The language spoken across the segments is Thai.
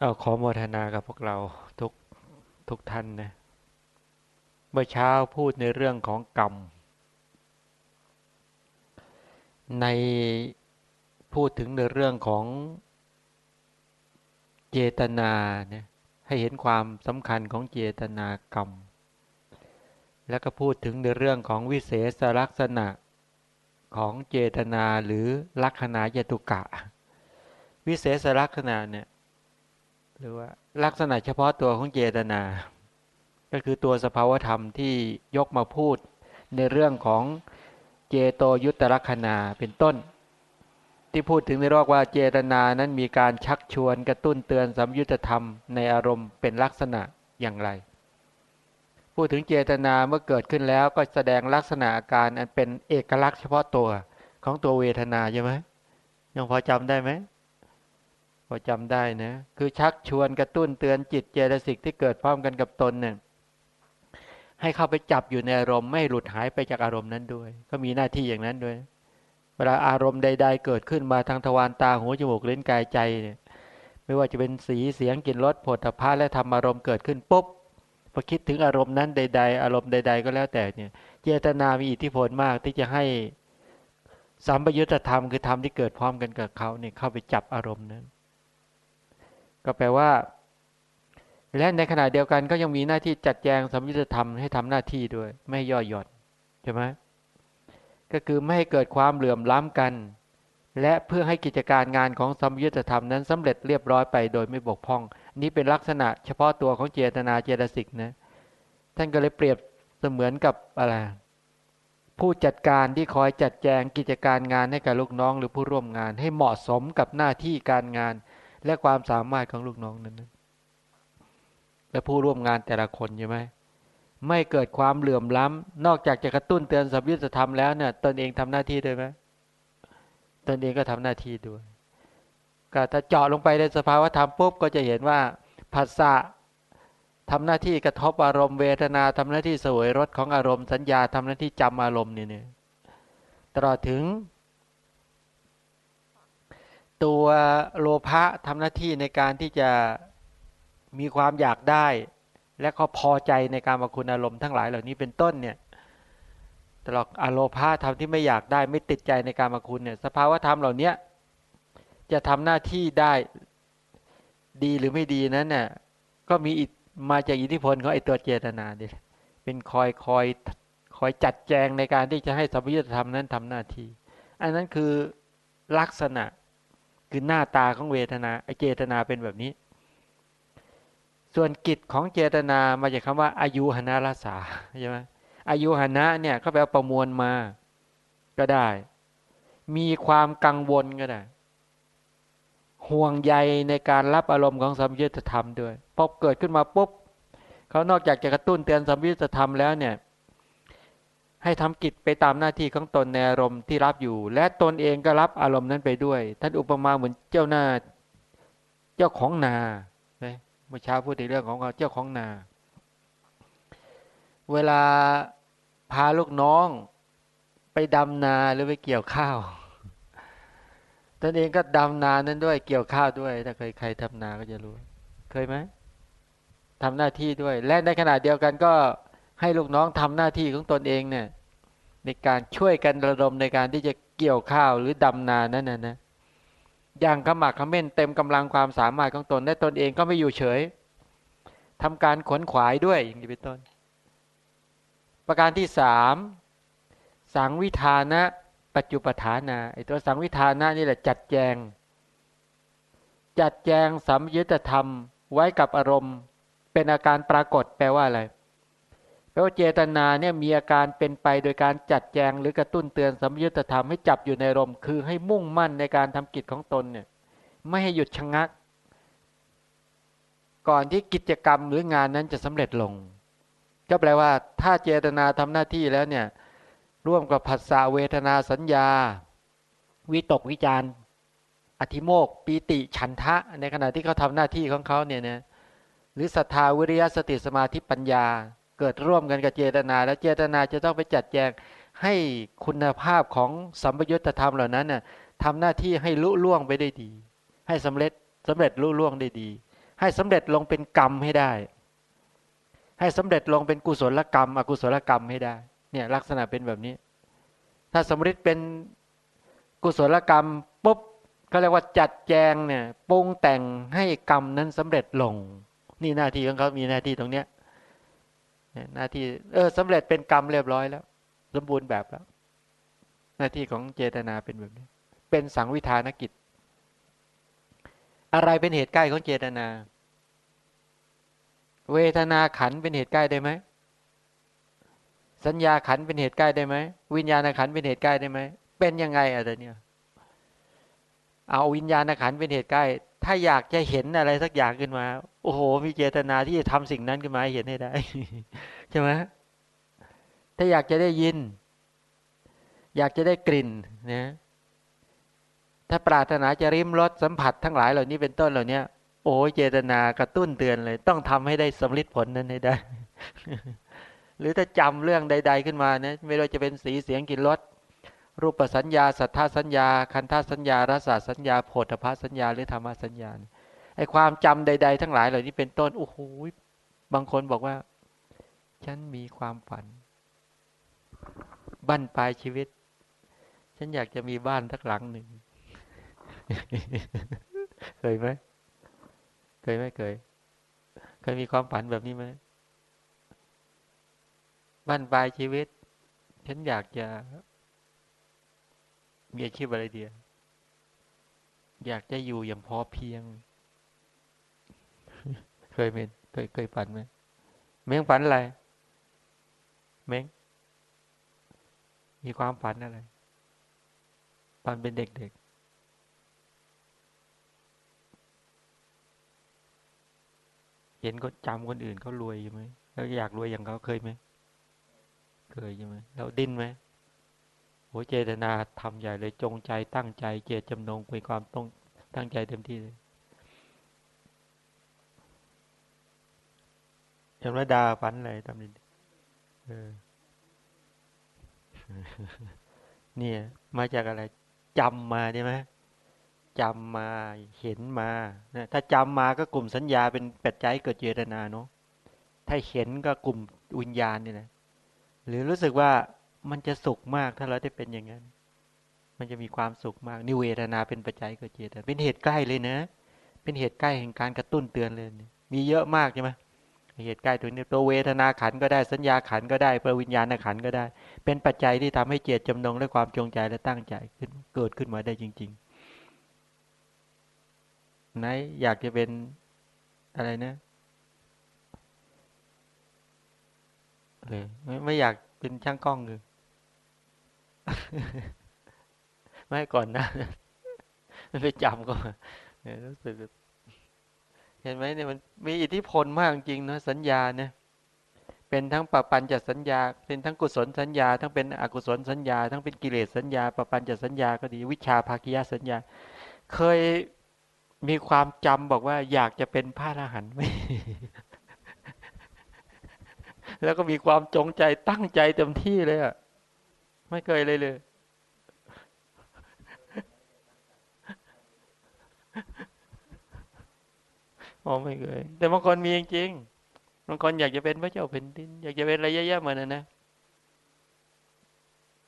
เอาขอโมทนากับพวกเราทุกทุกท่านนะ เมื่อเช้าพูดในเรื่องของกรรม ในพูดถึงในเรื่องของเจตนาเนี่ยให้เห็นความสำคัญของเจตนากรรม แล้วก็พูดถึงในเรื่องของวิเศษลักษณะของเจตนาหรือลักษณะยตุกะ วิเศษลักษณะเนี่ย หรือว่าลักษณะเฉพาะตัวของเจตนา ก็คือตัวสภาวธรรมที่ยกมาพูดในเรื่องของเจโตยุตลักษณะเป็นต้น ที่พูดถึงในรอกว่าเจตนานั้นมีการชักชวนกระตุ้นเตือนสัมยุตธรรมในอารมณ์เป็นลักษณะอย่างไร พูดถึงเจตนาเมื่อเกิดขึ้นแล้วก็แสดงลักษณะอาการอันเป็นเอกลักษณ์เฉพาะตัวของตัวเวทนาใช่ไหมยังพอจำได้ไหม พอจำได้นะ คือชักชวนกระตุ้นเตือนจิตเจตสิกที่เกิดพร้อมกันกับตนเนี่ยให้เข้าไปจับอยู่ในอารมณ์ไม่หลุดหายไปจากอารมณ์นั้นด้วย ก็มีหน้าที่อย่างนั้นด้วย เวลาอารมณ์ใด ๆ เกิดขึ้นมาทางทวารตาหูจมูกลิ้นกายใจเนี่ย ไม่ว่าจะเป็นสีเสียงกลิ่นรสผลพาและธรรมอารมณ์เกิดขึ้นปุ๊บพอคิดถึงอารมณ์นั้นใด ๆ อารมณ์ใด ๆ ก็แล้วแต่เนี่ย เจตนามีอิทธิพลมากที่จะให้สัมปยุตธรรมคือธรรมที่เกิดพร้อมกันกับเขาเนี่ยเข้าไปจับอารมณ์นั้น ก็แปลว่า และในขณะเดียวกันก็ยังมีหน้าที่จัดแจงสมยุทธธรรมให้ทำหน้าที่ด้วย ไม่ย่อหย่อนใช่ไหมก็คือไม่ให้เกิดความเหลื่อมล้ำกัน และเพื่อให้กิจการงานของสมยุทธธรรมนั้นสำเร็จเรียบร้อยไปโดยไม่บกพร่อง นี้เป็นลักษณะเฉพาะตัวของเจตนาเจตสิกนะท่านก็เลยเปรียบเสมือนกับอะไรผู้จัดการที่คอยจัดแจงกิจการงานให้กับลูกน้องหรือผู้ร่วมงาน ให้เหมาะสมกับหน้าที่การงาน และความสามารถของลูกน้องนั้นและผู้ร่วมงานแต่ละคนใช่ไหมไม่เกิดความเหลื่อมล้ำนอกจากจะกระตุ้นเตือนสัมยุทธธรรมแล้วเนี่ยตนเองทำหน้าที่ด้วยไหมตนเองก็ทำหน้าที่ด้วยก็ถ้าเจาะลงไปในสภาวธรรมปุ๊บก็จะเห็นว่าผัสสะทำหน้าที่กระทบอารมณ์เวทนาทำหน้าที่สวยรสของอารมณ์สัญญาทำหน้าที่จำอารมณ์นี่ตลอดถึง ตัวโลภะทำหน้าที่ในการที่จะมีความอยากได้ และก็พอใจในการมาคุณอารมณ์ทั้งหลายเหล่านี้เป็นต้นเนี่ยตลอดอโลภะทำที่ไม่อยากได้ไม่ติดใจในการมาคุณเนี่ยสภาวะธรรมเหล่านี้จะทำหน้าที่ได้ดีหรือไม่ดีนั้นเนี่ยก็มีมาจากอิทธิพลของไอตัวเจตนาเดียเป็นคอยคอยคอยจัดแจงในการที่จะให้สัมยุทธธรรมนั้นทำหน้าที่ อันนั้นคือลักษณะ คือหน้าตาของเวทนาไอเจตนาเป็นแบบนี้ ส่วนกิจของเจตนามาจากคำว่าอายุหนาราษาใช่ไหมอายุหนะเนี่ยเขาแปลประมวลมาก็ได้ มีความกังวลก็ได้ห่วงใยในการรับอารมณ์ของสัมยุญธรรมด้วยพอเกิดขึ้นมาปุ๊บเขานอกจากจะกระตุ้นเตือนสัมยุญธรรมแล้วเนี่ย ให้ทำกิจไปตามหน้าที่ของตนในอารมณ์ที่รับอยู่ และตนเองก็รับอารมณ์นั้นไปด้วย ท่านอุปมาเหมือนเจ้าหน้า เจ้าของนาเมื่อเช้าพูดในเรื่องของเจ้าของนา เวลาพาลูกน้องไปดำนาหรือไปเกี่ยวข้าวตนเองก็ดำนานั้นด้วย เกี่ยวข้าวด้วย ถ้าเคยใครทำนาก็จะรู้ เคยไหมทำหน้าที่ด้วย และในขณะเดียวกันก็ ให้ลูกน้องทำหน้าที่ของตนเองเนี่ยในการช่วยกันระดมในการที่จะเกี่ยวข้าวหรือดำนานั่นนะนะอย่างขมักขม้นเต็มกำลังความสามารถของตนและตนเองก็ไม่อยู่เฉยทำการขวนขวายด้วยอย่างนี้เป็นต้น ประการที่สามสังวิธานะ ปัจจุปฐานาไอตัวสังวิธานะนี่แหละจัดแจง จัดแจงสัมยุตธรรมไว้กับอารมณ์ เป็นอาการปรากฏแปลว่าอะไร แล้วเจตนาเนี่ยมีอาการเป็นไปโดยการจัดแจงหรือกระตุ้นเตือนสัมยุญธธรรมให้จับอยู่ในลมคือให้มุ่งมั่นในการทำกิจของตนเนี่ยไม่ให้หยุดชะงัก ก่อนที่กิจกรรมหรืองานนั้นจะสำเร็จลง ก็แปลว่า ถ้าเจตนาทำหน้าที่แล้วเนี่ยร่วมกับผัสสะเวทนาสัญญา วิตกวิจารอธิโมกปีติฉันทะ ในขณะที่เขาทำหน้าที่ของเขาเนี่ยนะหรือศรัทธาวิริยะสติสมาธิปัญญา เกิดร่วมกันกับเจตนา แล้วเจตนาจะต้องไปจัดแจงให้คุณภาพของสัมปยุตธรรมเหล่านั้นน่ะทำหน้าที่ให้ลุล่วงไปได้ดี ให้สำเร็จสำเร็จลุล่วงได้ดี ให้สำเร็จลงเป็นกรรมให้ได้ ให้สำเร็จลงเป็นกุศลกรรม อกุศลกรรมให้ได้ เนี่ยลักษณะเป็นแบบนี้ ถ้าสมฤทธิ์เป็นกุศลกรรมปุ๊บก็เรียกว่าจัดแจงเนี่ยปรุงแต่งให้กรรมนั้นสำเร็จลง นี่หน้าที่ของเขามีหน้าที่ตรงเนี้ย หน้าที่เออสำเร็จเป็นกรรมเรียบร้อยแล้ว สมบูรณ์แบบแล้ว หน้าที่ของเจตนาเป็นแบบนี้ เป็นสังวิธานกิจ อะไรเป็นเหตุใกล้ของเจตนา เวทนาขันเป็นเหตุใกล้ได้ไหมสัญญาขันเป็นเหตุใกล้ได้ไหมวิญญาณขันเป็นเหตุใกล้ได้ไหมเป็นยังไงอะไรเนี่ย เอาวิญญาณขันเป็นเหตุใกล้ ถ้าอยากจะเห็นอะไรสักอย่างขึ้นมา โอ้โห มีเจตนาที่จะทำสิ่งนั้นขึ้นมาให้เห็นให้ได้ใช่ไหมถ้าอยากจะได้ยิน อยากจะได้กลิ่นนะถ้าปรารถนาจะริมรสสัมผัสทั้งหลายเหล่านี้เป็นต้นเหล่านี้โอ้เจตนากระตุ้นเตือนเลย ต้องทำให้ได้สำลิดผลนั้นให้ได้ หรือถ้าจำเรื่องใด ๆขึ้นมานะไม่ว่าจะเป็นสีเสียงกลิ่นรส รูปสัญญาสัทธาสัญญา คันธาสัญญารสสัญญาโพธพาสัญญาหรือธรรมสัญญาไอความจำใด ๆ ทั้งหลายเหล่านี้เป็นต้นโอ้โหบางคนบอกว่า ฉันมีความฝัน บั้นปลายชีวิต ฉันอยากจะมีบ้านทักหลังหนึ่งเคยไหมเคยไหมเคย เคยมีความฝันแบบนี้ไหมบั้นปลายชีวิต ฉันอยากจะ มีอาชีพอะไรเดียอยากจะอยู่อย่างพอเพียง เคยเป็นเคยเคยฝันไหมเม้งฝันอะไรเม้งมีความฝันอะไรตอนเป็นเด็กๆเห็นก็จำคนอื่นเขารวยใช่ไหมแล้วอยากรวยอย่างเขาเคยไหมเคยใช่ไหมแล้วดิ้นไหม เจตนาทำใหญ่เลยจงใจตั้งใจเจตจำนงเป็นความต้องตั้งใจเต็มที่เลยยมรดาฝันอะไรทำนี้เออ เนี่ย มาจากอะไรจำมาใช่ไหมจำมาเห็นมานะถ้าจำมาก็กลุ่มสัญญาเป็นปัจจัยเกิดเจตนาเนาะถ้าเห็นก็กลุ่มวิญญาณนี่แหละหรือรู้สึกว่า มันจะสุขมากถ้าเราได้เป็นอย่างนั้น มันจะมีความสุขมากนิเวทนาเป็นปัจจัยเกิดเจตนาเป็นเหตุใกล้เลยนะ เป็นเหตุใกล้แห่งการกระตุ้นเตือนเลย มีเยอะมากใช่ไหมเหตุใกล้ตัวนี้ตัวเวทนาขันก็ได้สัญญาขันก็ได้ประวิญญาณขันก็ได้ เป็นปัจจัยที่ทำให้เจตจำนงและความจงใจและตั้งใจขึ้นเกิดขึ้นมาได้จริงๆไหนอยากจะเป็นอะไรนะเออไม่ไม่อยากเป็นช่างกล้องเลย ไม่ก่อนนะไม่ไปจำก็รู้สึก เห็นไหมเนี่ยมันมีอิทธิพลมากจริงนะสัญญาเนี่ย เป็นทั้งปปัญจสัญญา เป็นทั้งกุศลสัญญา ทั้งเป็นอกุศลสัญญา ทั้งเป็นกิเลสสัญญาปปัญจสัญญาก็ดี วิชาภาคิยสัญญา เคยมีความจำบอกว่าอยากจะเป็นพระอรหันต์ไหมแล้วก็มีความจงใจตั้งใจเต็มที่เลยอะ ไม่เคยเลยเลยอ๋อไม่เคย แต่บางคนมีจริงบางคนอยากจะเป็นพระเจ้าแผ่นดิน อยากจะเป็นอะไรเยอะๆเหมือนนั้นนะ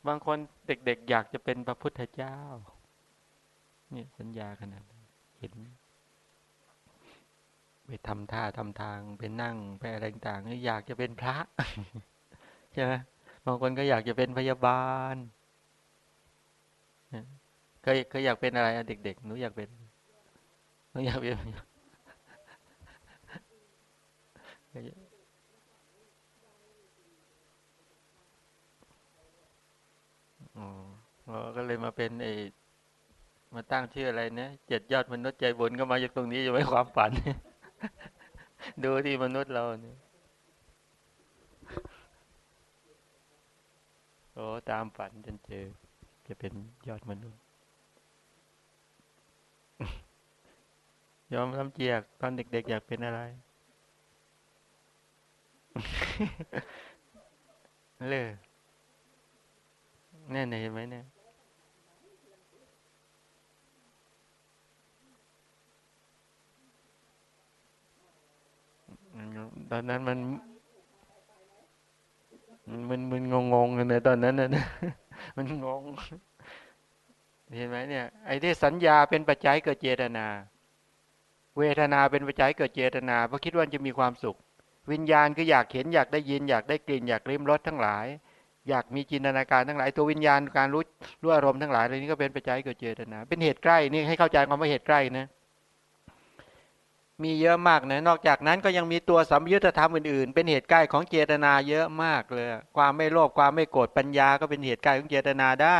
บางคนเด็กๆ อยากจะเป็นพระพุทธเจ้า เนี่ยสัญญาขนาดเห็นไปทำท่าทำทางไปนั่งไปอะไรต่างๆอยากจะเป็นพระใช่ไหม บางคนก็อยากจะเป็นพยาบาลเคยเคยอยากเป็นอะไรเด็กๆหนูอยากเป็นหนูอยากเป็นอ๋อก็เลยมาเป็นไอมาตั้งชื่ออะไรเนี่ยเจ็ดยอดมนุษย์ใจบุญก็มาจากตรงนี้อยู่ไว้ความฝัน ดูที่มนุษย์เราเนี่ย อตามฝันจนเจอ จะเป็นยอดมนุษย์ ยอมรับเจียกตอนเด็กๆอยากเป็นอะไร เลยแน่ไหนไหมเนี่ยตอนนั้นมัน มันมันงงงกันเลยตอนนั้นนะมันงง เห็นไหมเนี่ย ไอ้ที่สัญญาเป็นปัจจัยเกิดเจตนา เวทนาเป็นปัจจัยเกิดเจตนาเพราะคิดว่าจะมีความสุข วิญญาณก็อยากเห็นอยากได้ยินอยากได้กลิ่นอยากลิ้มรสทั้งหลาย อยากมีจินตนาการทั้งหลาย ตัววิญญาณการรู้รู้อารมณ์ทั้งหลายอะไรนี้ก็เป็นปัจจัยเกิดเจตนา เป็นเหตุใกล้นี่ให้เข้าใจความว่าเหตุใกล้นะ มีเยอะมากนะนอกจากนั้นก็ยังมีตัวสัมยุญธธรรมอื่นๆ เป็นเหตุใกล้ของเจตนาเยอะมากเลย ความไม่โลภความไม่โกรธปัญญาก็เป็นเหตุใกล้ของเจตนาได้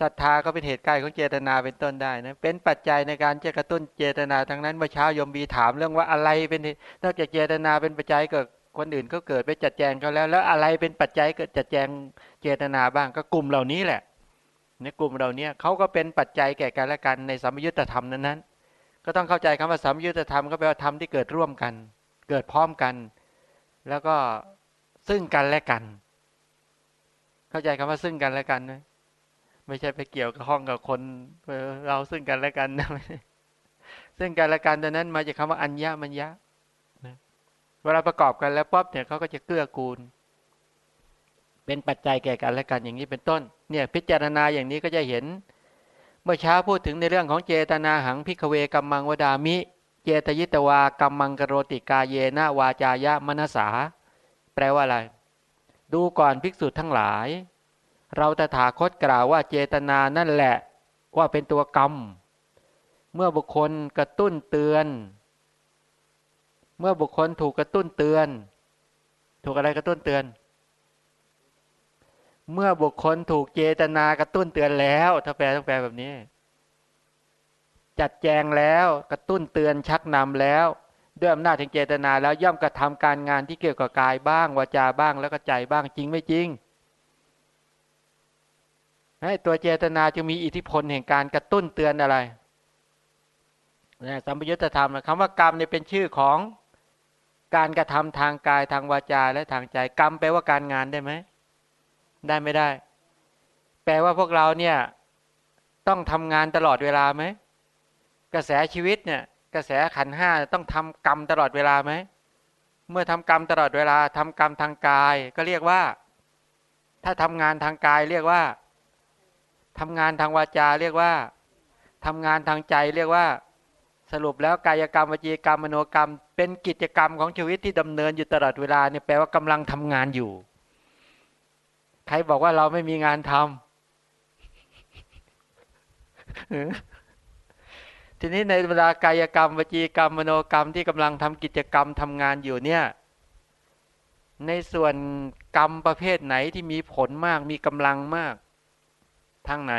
ศรัทธาก็เป็นเหตุใกล้ของเจตนาเป็นต้นได้นะเป็นปัจจัยในการจะกระตุ้นเจตนาทั้งนั้นเมื่อเช้ายมบีถามเรื่องว่าอะไรเป็นนอกจากเจตนาเป็นปัจจัยเกิดคนอื่นเขาเกิดไปจัดแจงเขาแล้ว แล้วอะไรเป็นปัจจัยเกิดจัดแจงเจตนาบ้างก็กลุ่มเหล่านี้แหละในกลุ่มเหล่านี้เขาก็เป็นปัจจัยแก่กันและกันในสัมยุญธธรรมนั้น ก็ต้องเข้าใจคำว่าสัมยุญธรรมก็แปลว่าธรรมที่เกิดร่วมกัน เกิดพร้อมกัน แล้วก็ซึ่งกันและกัน เข้าใจคำว่าซึ่งกันและกันไหมไม่ใช่ไปเกี่ยวกับห้องกับคนเราซึ่งกันและกันนะซึ่งกันและกันดังนั้นมาจากคาว่าอัญญามัญญะเวลาประกอบกันแล้วป๊อบเนี่ยเขาก็จะเกื้อกูล เป็นปัจจัยแก่กันและกันอย่างนี้เป็นต้น เนี่ย พิจารณาอย่างนี้ก็จะเห็น มื่อเช้าพูดถึงในเรื่องของเจตนาหังพิกเวกัมมังวดามิ เจตยิตวากัมมังกโรติกาเยนะวาจายะมนสา แปลว่าอะไร ดูก่อนภิกษุทั้งหลาย เราตถาคตกล่าวว่าเจตนานั่นแหละว่าเป็นตัวกรรม เมื่อบุคคลกระตุ้นเตือน เมื่อบุคคลถูกกระตุ้นเตือน ถูกอะไรกระตุ้นเตือน เมื่อบุคคลถูกเจตนากระตุ้นเตือนแล้ว ถ้าแปลต้องแปลแบบนี้ จัดแจงแล้วกระตุ้นเตือนชักนำแล้วด้วยอำนาจแห่งเจตนาแล้วย่อมกระทำการงานที่เกี่ยวกับกายบ้างวาจาบ้างแล้วก็ใจบ้างจริงไม่จริงให้ตัวเจตนาจะมีอิทธิพลแห่งการกระตุ้นเตือนอะไรนะสัมปยุตธรรมคำว่ากรรมเนี่ยเป็นชื่อของการกระทำทางกายทางวาจาและทางใจกรรมแปลว่าการงานได้ไหม ได้ไม่ได้ แปลว่าพวกเราเนี่ยต้องทำงานตลอดเวลาไหมกระแสชีวิตเนี่ย กระแสขันห้าต้องทำกรรมตลอดเวลาไหมเมื่อทำกรรมตลอดเวลาทำกรรมทางกาย ก็เรียกว่า ถ้าทำงานทางกายเรียกว่าทำงานทางวาจาเรียกว่าทำงานทางใจเรียกว่า สรุปแล้วกายกรรมวจีกรรมมโนกรรม เป็นกิจกรรมของชีวิตที่ดำเนินอยู่ตลอดเวลาเนี่ยแปลว่ากำลังทำงานอยู่ ใครบอกว่าเราไม่มีงานทำทีนี้ในเวลากายกรรมวจีกรรมมโนกรรมที่กำลังทำกิจกรรมทำงานอยู่เนี่ย ในส่วนกรรมประเภทไหนที่มีผลมากมีกำลังมาก ทางไหน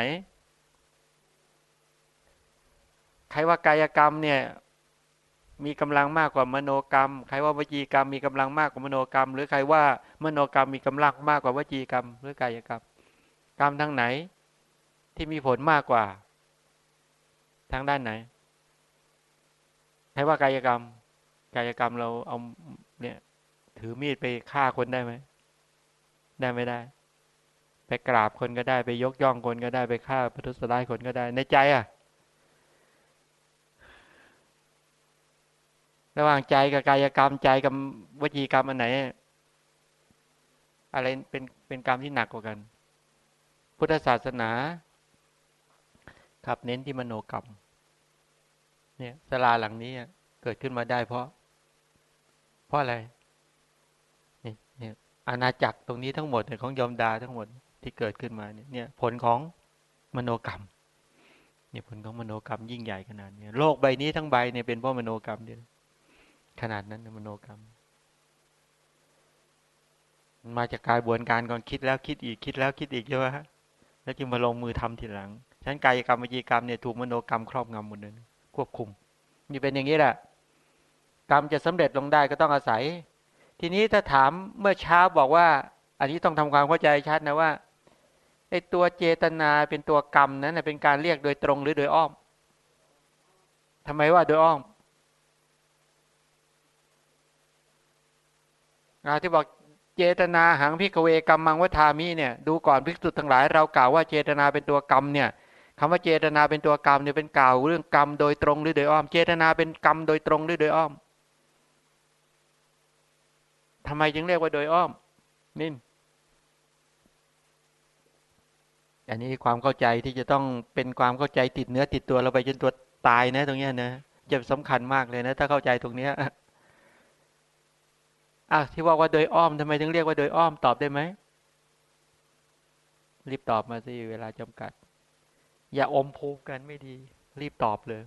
ใครว่ากายกรรมเนี่ย มีกำลังมากกว่ามโนกรรม ใครว่าวจีกรรมมีกำลังมากกว่ามโนกรรม หรือใครว่ามโนกรรมมีกำลังมากกว่าวจีกรรม หรือกายกรรม กรรมทางไหน ที่มีผลมากกว่า ทางด้านไหนใครว่ากายกรรม กายกรรมเราเอาเนี่ย ถือมีดไปฆ่าคนได้ไหมได้ไม่ได้ ไปกราบคนก็ได้ไปยกย่องคนก็ได้ไปฆ่าพระทุสลายคนก็ได้ในใจอะ ระหว่างใจกับกายกรรมใจกับวจีกรรมอันไหน อะไรเป็นเป็นกรรมที่หนักกว่ากัน พุทธศาสนาครับเน้นที่มโนกรรม เนี่ยสลาหลังนี้เกิดขึ้นมาได้เพราะ เพราะอะไรนี่เนี่ยอาณาจักรตรงนี้ทั้งหมดของยอมดาทั้งหมดที่เกิดขึ้นมาเนี่ยเนี่ยผลของมโนกรรมเนี่ยผลของมโนกรรมยิ่งใหญ่ขนาดนี้โลกใบนี้ทั้งใบเนี่ยเป็นเพราะมโนกรรมเดียว ขนาดนั้นมโนกรรม มันมาจากกายบวนการก่อนคิดแล้วคิดอีกคิดแล้วคิดอีกใช่ไหมฮะแล้วจึงมาลงมือทำทีหลังฉันกายกรรมวิจีกรรมเนี่ยถูกมโนกรรมครอบงำหมดเลยควบคุมนี่เป็นอย่างนี้แหละกรรมจะสำเร็จลงได้ก็ต้องอาศัย ทีนี้ถ้าถามเมื่อเช้าบอกว่า อันนี้ต้องทำความเข้าใจชัดนะว่าไอ้ตัวเจตนาเป็นตัวกรรมนั้นเป็นการเรียกโดยตรงหรือโดยอ้อมทำไมว่าโดยอ้อม ที่บอกเจตนาหังพิกเวกรรมมังวัฏามิเนี่ยดูก่อนภิกษุทั้งหลายเรากล่าวว่าเจตนาเป็นตัวกรรมเนี่ยคำว่าเจตนาเป็นตัวกรรมเนี่ยเป็นกล่าวเรื่องกรรมโดยตรงหรือโดยอ้อม เจตนาเป็นกรรมโดยตรงหรือโดยอ้อมทำไมจึงเรียกว่าโดยอ้อมนิ่นอันนี้ความเข้าใจที่จะต้องเป็นความเข้าใจติดเนื้อติดตัวเราไปจนตัวตายนะ ตรงนี้นะจะสำคัญมากเลยนะ ถ้าเข้าใจตรงเนี้ย อะที่ว่าว่าโดยอ้อมทำไมถึงเรียกว่าโดยอ้อมตอบได้ไหมรีบตอบมาสิเวลาจำกัด อย่าอมภูกันไม่ดี รีบตอบเลย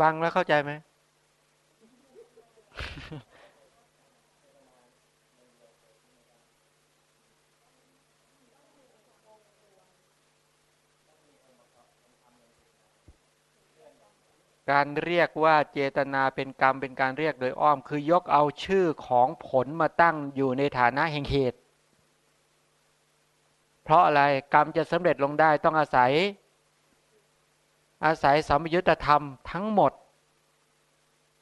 ฟังแล้วเข้าใจไหม การเรียกว่าเจตนาเป็นกรรมเป็นการเรียกโดยอ้อม คือยกเอาชื่อของผลมาตั้งอยู่ในฐานะแห่งเหตุ เพราะอะไรกรรมจะสำเร็จลงได้ต้องอาศัย อาศัยสัมยุญธรรมทั้งหมด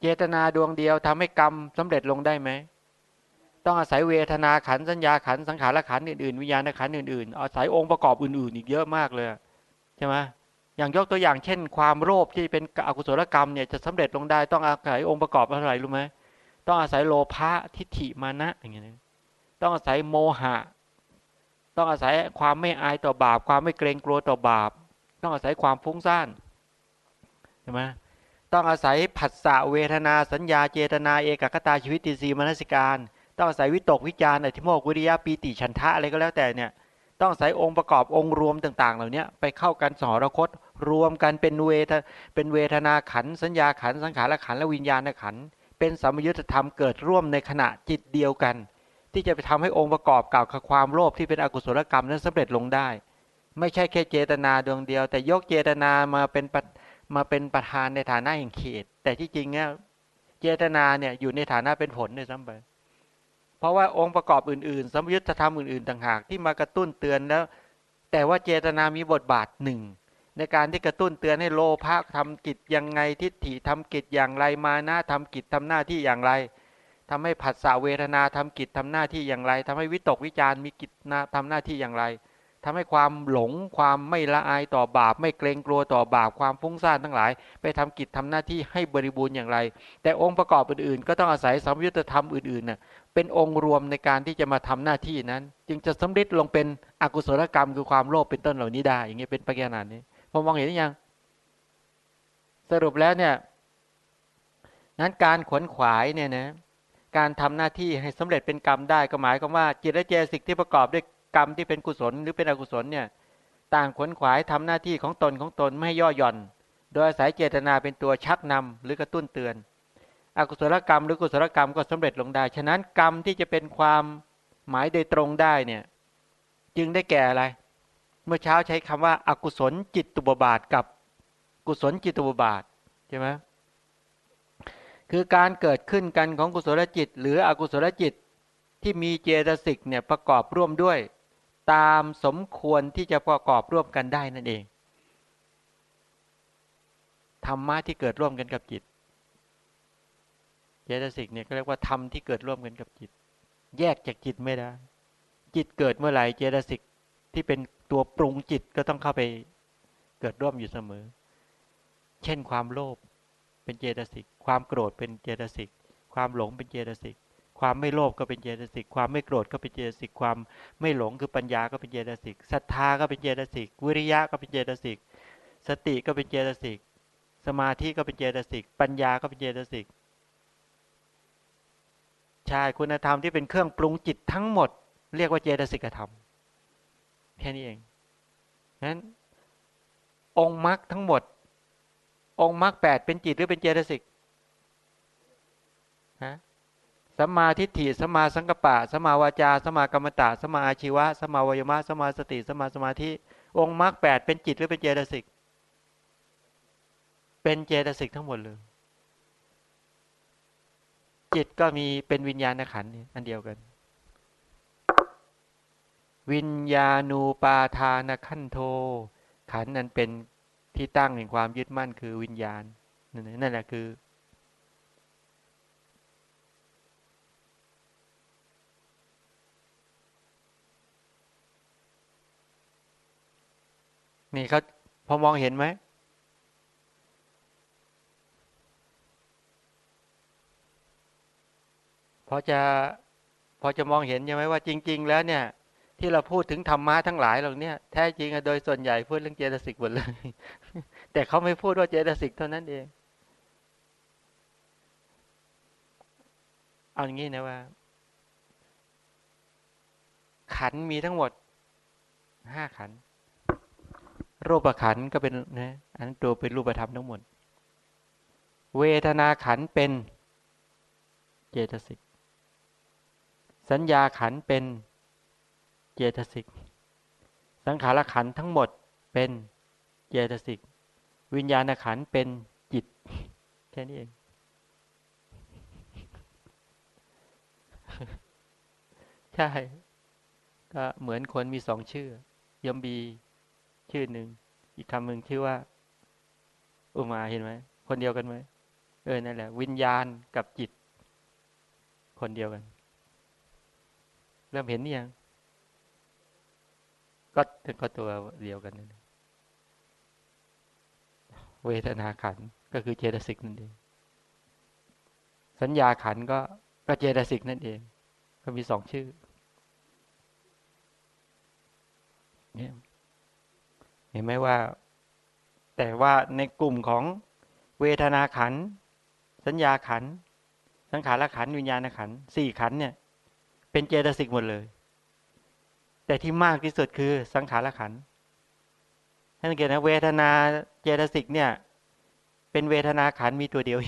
เจตนาดวงเดียวทำให้กรรมสำเร็จลงได้ไหมต้องอาศัยเวทนาขันสัญญาขันสังขารขันอื่นๆวิญญาณขันอื่นๆอาศัยองค์ประกอบอื่นๆ อีกเยอะมากเลยใช่ไหม อย่างยกตัวอย่างเช่น ความโลภที่เป็นอกุศลกรรมเนี่ยจะสำเร็จลงได้ต้องอาศัยองค์ประกอบอะไรรู้ไหมต้องอาศัยโลภะทิฏฐิมานะอย่างเงี้ยต้องอาศัยโมหะ ต้องอาศัยความไม่อายต่อบาป ความไม่เกรงกลัวต่อบาป ต้องอาศัยความฟุ้งซ่านใช่ไหมต้องอาศัยผัสสะเวทนาสัญญาเจตนาเอกคตาชีวิตติสีมนสิการ ต้องอาศัยวิตกวิจารอธิโมกวิริยะปีติฉันทะอะไรก็แล้วแต่เนี่ยต้องอาศัยองค์ประกอบองค์รวมต่าง ๆ เหล่านี้ไปเข้ากันสหรคต รวมกันเป็นเวทเป็นเวทนาขันสัญญาขันสังขารขันและวิญญาณขันเป็นสัมยุทธธรรมเกิดร่วมในขณะจิตเดียวกัน ที่จะไปทำให้องค์ประกอบเก่ากับความโลภที่เป็นอกุศลกรรมนั้นสำเร็จลงได้ ไม่ใช่แค่เจตนาดวงเดียว แต่ยกเจตนามาเป็นมาเป็นประธานในฐานะแห่งเขตแต่ที่จริงเนี่ยเจตนาเนี่ยอยู่ในฐานะเป็นผลในซ้ำไปเพราะว่าองค์ประกอบอื่นๆ สมยุทธธรรมอื่นๆต่างหากที่มากระตุ้นเตือนแล้ว แต่ว่าเจตนามีบทบาทหนึ่ง ในการที่กระตุ้นเตือนให้โลภะทำกิจยังไงทิฏฐิทำกิจอย่างไรมานะทำกิจทำหน้าที่อย่างไรทำให้ผัสสะเวทนาทำกิจทำหน้าที่อย่างไรทำให้วิตกวิจารมีกิจทำหน้าที่อย่างไรทำให้ความหลงความไม่ละอายต่อบาป ไม่เกรงกลัวต่อบาปความฟุ้งซ่านทั้งหลาย ไปทำกิจทำหน้าที่ให้บริบูรณ์อย่างไร แต่องค์ประกอบอื่นๆ ก็ต้องอาศัยสัมยุญธรรมอื่นๆน่ะเป็นองค์รวมในการที่จะมาทำหน้าที่นั้น จึงจะสำเร็จลงเป็นอกุศลกรรมคือความโลภเป็นต้นเหล่านี้ได้อย่างนี้เป็นปัญญาณนี้ พอมองเห็นหรือยัง สรุปแล้วเนี่ยนั้นการขวนขวายเนี่ยนะการทำหน้าที่ให้สำเร็จเป็นกรรมได้ก็หมายความว่า จิตและเจสิกที่ประกอบด้วยกรรมที่เป็นกุศลหรือเป็นอกุศลเนี่ยต่างขวนขวายทำหน้าที่ของตนของตนไม่ให้ย่อหย่อน โดยอาศัยเจตนาเป็นตัวชักนำหรือกระตุ้นเตือน อกุศลกรรมหรือกุศลกรรมก็สำเร็จลงได้ ฉะนั้นกรรมที่จะเป็นความหมายโดยตรงได้เนี่ยจึงได้แก่อะไร เมื่อเช้าใช้คำว่าอากุศลจิตตุบบาทกับกุศลจิตตุบบาทใช่ไหมคือการเกิดขึ้นกันของกุศลจิต หรืออกุศลจิตที่มีเจตสิกเนี่ยประกอบร่วมด้วย ตามสมควรที่จะประกอบร่วมกันได้นั่นเองธรรมะที่เกิดร่วมกันกับจิตเจตสิกเนี่ยก็เรียกว่าธรรมที่เกิดร่วมกันกับจิต แยกจากจิตไม่ได้ จิตเกิดเมื่อไหร่เจตสิก ที่เป็นตัวปรุงจิตก็ต้องเข้าไปเกิดร่วมอยู่เสมอ เช่นความโลภเป็นเจตสิก ความโกรธเป็นเจตสิก ความหลงเป็นเจตสิก ความไม่โลภก็เป็นเจตสิก ความไม่โกรธก็เป็นเจตสิก ความไม่หลงคือปัญญาก็เป็นเจตสิก ศรัทธาก็เป็นเจตสิก วิริยะก็เป็นเจตสิก สติก็เป็นเจตสิก สมาธิก็เป็นเจตสิก ปัญญาก็เป็นเจตสิก ใช่ คุณธรรมที่เป็นเครื่องปรุงจิตทั้งหมด เรียกว่าเจตสิกธรรม แค่นี้เองนั้นองค์มรรคทั้งหมด องค์มรรคแปดเป็นจิตหรือเป็นเจตสิกฮะสัมมาทิฏฐิสัมมาสังกปะสัมมาวาจาสัมมากรรมตะสัมมาอาชีวะสัมมาวิมารสัมมาสติสัมมาสมาธิ องค์มรรคแปดเป็นจิตหรือเป็นเจตสิก เป็นเจตสิกทั้งหมดเลย จิตก็มีเป็นวิญญาณขันธ์อันเดียวกัน วิญญาณูปาทานขันโท ขันนั้นเป็นที่ตั้งแห่งความยึดมั่นคือวิญญาณ นั่นแหละคือ นี่เขาพอมองเห็นไหมพอจะพอจะมองเห็นใช่ไหมว่าจริง ๆ แล้วเนี่ย ที่เราพูดถึงธรรมะทั้งหลายเหล่านี้แท้จริงโดยส่วนใหญ่พูดเรื่องเจตสิกหมดเลย แต่เขาไม่พูดว่าเจตสิกเท่านั้นเอง เอาอย่างนี้นะว่า ขันมีทั้งหมดห้าขันรูปขันก็เป็นนะอันนั้นตัวเป็นรูปธรรมทั้งหมด เวทนาขันเป็นเจตสิกสัญญาขันเป็น เจตสิก สังขารขันทั้งหมดเป็นเจตสิก วิญญาณขันเป็นจิต แค่นี้เอง ใช่ ก็เหมือนคนมีสองชื่อยมบีชื่อหนึ่ง อีกคำหนึ่งชื่อว่า อุมาเห็นไหม คนเดียวกันไหม เออ นั่นแหละ วิญญาณกับจิต คนเดียวกัน เริ่มเห็นนี่ยัง ก็ถึงก็ตัวเดียวกันนั่นเวทนาขันก็คือเจตสิกนั่นเอง สัญญาขันก็ก็เจตสิกนั่นเอง ก็มีสองชื่อเนี่ยเห็นไหมว่า แต่ว่าในกลุ่มของเวทนาขัน สัญญาขัน สังขารขันวิญญาณขันสี่ขันเนี่ย เป็นเจตสิกหมดเลย แต่ที่มากที่สุดคือสังขารขันท่านเกตนะเวทนาเจตสิกเนี่ย เป็นเวทนาขันมีตัวเดียว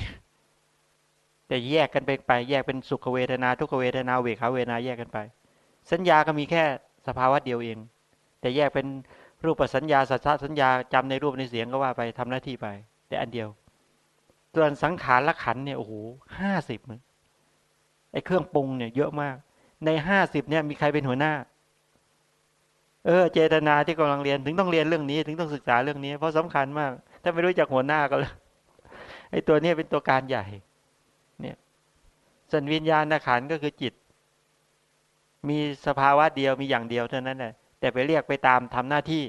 แต่แยกกันไปไป แยกเป็นสุขเวทนาทุกเวทนาเวขาเวทนาแยกกันไป สัญญาก็มีแค่สภาวะเดียวเอง แต่แยกเป็นรูปสัญญาสัจสัญญาจำในรูปในเสียงก็ว่าไปทำหน้าที่ไป แต่อันเดียวส่วนสังขารละขันเนี่ยโอ้โหห้าสิบไอ้เครื่องปรุงเนี่ยเยอะมาก ในห้าสิบเนี่ยมีใครเป็นหัวหน้า เออเจตนาที่กำลังเรียนถึงต้องเรียนเรื่องนี้ ถึงต้องศึกษาเรื่องนี้ เพราะสำคัญมาก ถ้าไม่รู้จักหัวหน้าก็เลยไอ้ตัวนี้เป็นตัวการใหญ่ เนี่ยสัญวิญญาณขันก็คือจิต มีสภาวะเดียวมีอย่างเดียวเท่านั้นแหละแต่ไปเรียกไปตามทำหน้าที่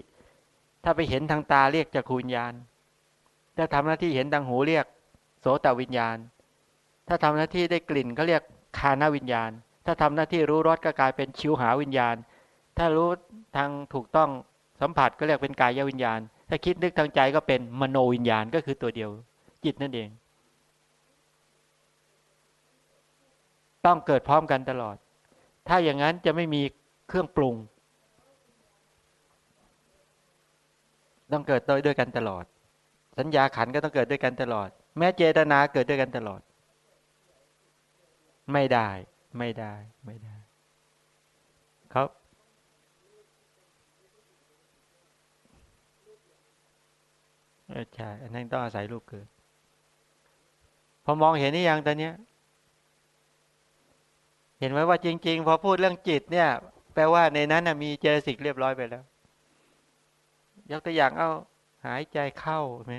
ถ้าไปเห็นทางตาเรียกจักรวิญญาณ ถ้าทำหน้าที่เห็นทางหูเรียก โสตวิญญาณ ถ้าทำหน้าที่ได้กลิ่นก็เรียกคานาวิญญาณ ถ้าทำหน้าที่รู้รสก็กลายเป็นชิวหาวิญญาณ ถ้ารู้ทางถูกต้องสัมผัสก็เรียกเป็นกายวิญญาณ ถ้าคิดนึกทางใจก็เป็นมโนวิญญาณก็คือตัวเดียว จิตนั่นเอง ต้องเกิดพร้อมกันตลอด ถ้าอย่างนั้นจะไม่มีเครื่องปรุง ต้องเกิดด้วยกันตลอด สัญญาขันก็ต้องเกิดด้วยกันตลอด แม้เจตนาเกิดด้วยกันตลอด ไม่ได้ ไม่ได้ ไม่ได้เขา ใช่อันนั้นต้องอาศัยลูกเกิด พอมองเห็นนี่ยังตอนเนี้ย เห็นไหมว่าจริง ๆ พอพูดเรื่องจิตเนี่ย แปลว่าในนั้นมีเจตสิกเรียบร้อยไปแล้ว ยกตัวอย่างเอาหายใจเข้าไหม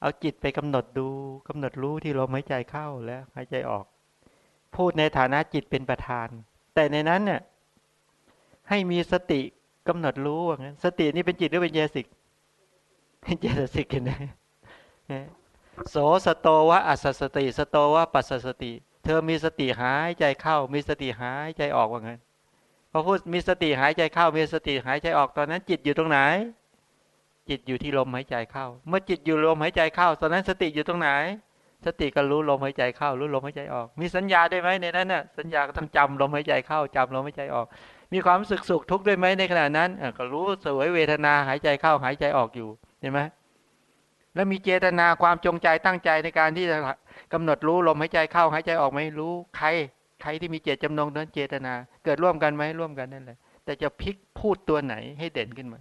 เอาจิตไปกำหนดดูกำหนดรู้ที่ลมหายใจเข้าแล้วหายใจออก พูดในฐานะจิตเป็นประธาน แต่ในนั้นเนี่ยให้มีสติกำหนดรู้ว่างั้น สตินี่เป็นจิตหรือเป็นเจสิก เจสิกเห็นไหมโสสโตวะอัสสติ สโตวะปัสสติ เธอมีสติหายใจเข้า มีสติหายใจออกว่างั้นพอพูดมีสติหายใจเข้า มีสติหายใจออกตอนนั้น จิตอยู่ตรงไหน จิตอยู่ที่ลมหายใจเข้า เมื่อจิตอยู่ลมหายใจเข้า ตอนนั้นสติอยู่ตรงไหน สติก็รู้ลมหายใจเข้า รู้ลมหายใจออก มีสัญญาได้ไหมในนั้นน่ะสัญญาก็ต้องจำลมหายใจเข้าจำลมหายใจออก มีความสึกสุขทุกข์ด้วยไหมในขณะนั้นก็รู้สวยเวทนาหายใจเข้าหายใจออกอยู่ เห็นไหมแล้วมีเจตนาความจงใจตั้งใจในการที่จะกำหนดรู้ลมหายใจเข้าหายใจออกไหมรู้ใคร ใครที่มีเจตจำนงนั้นเจตนา เกิดร่วมกันไหมร่วมกันนั่นแหละแต่จะพลิกพูดตัวไหนให้เด่นขึ้นมา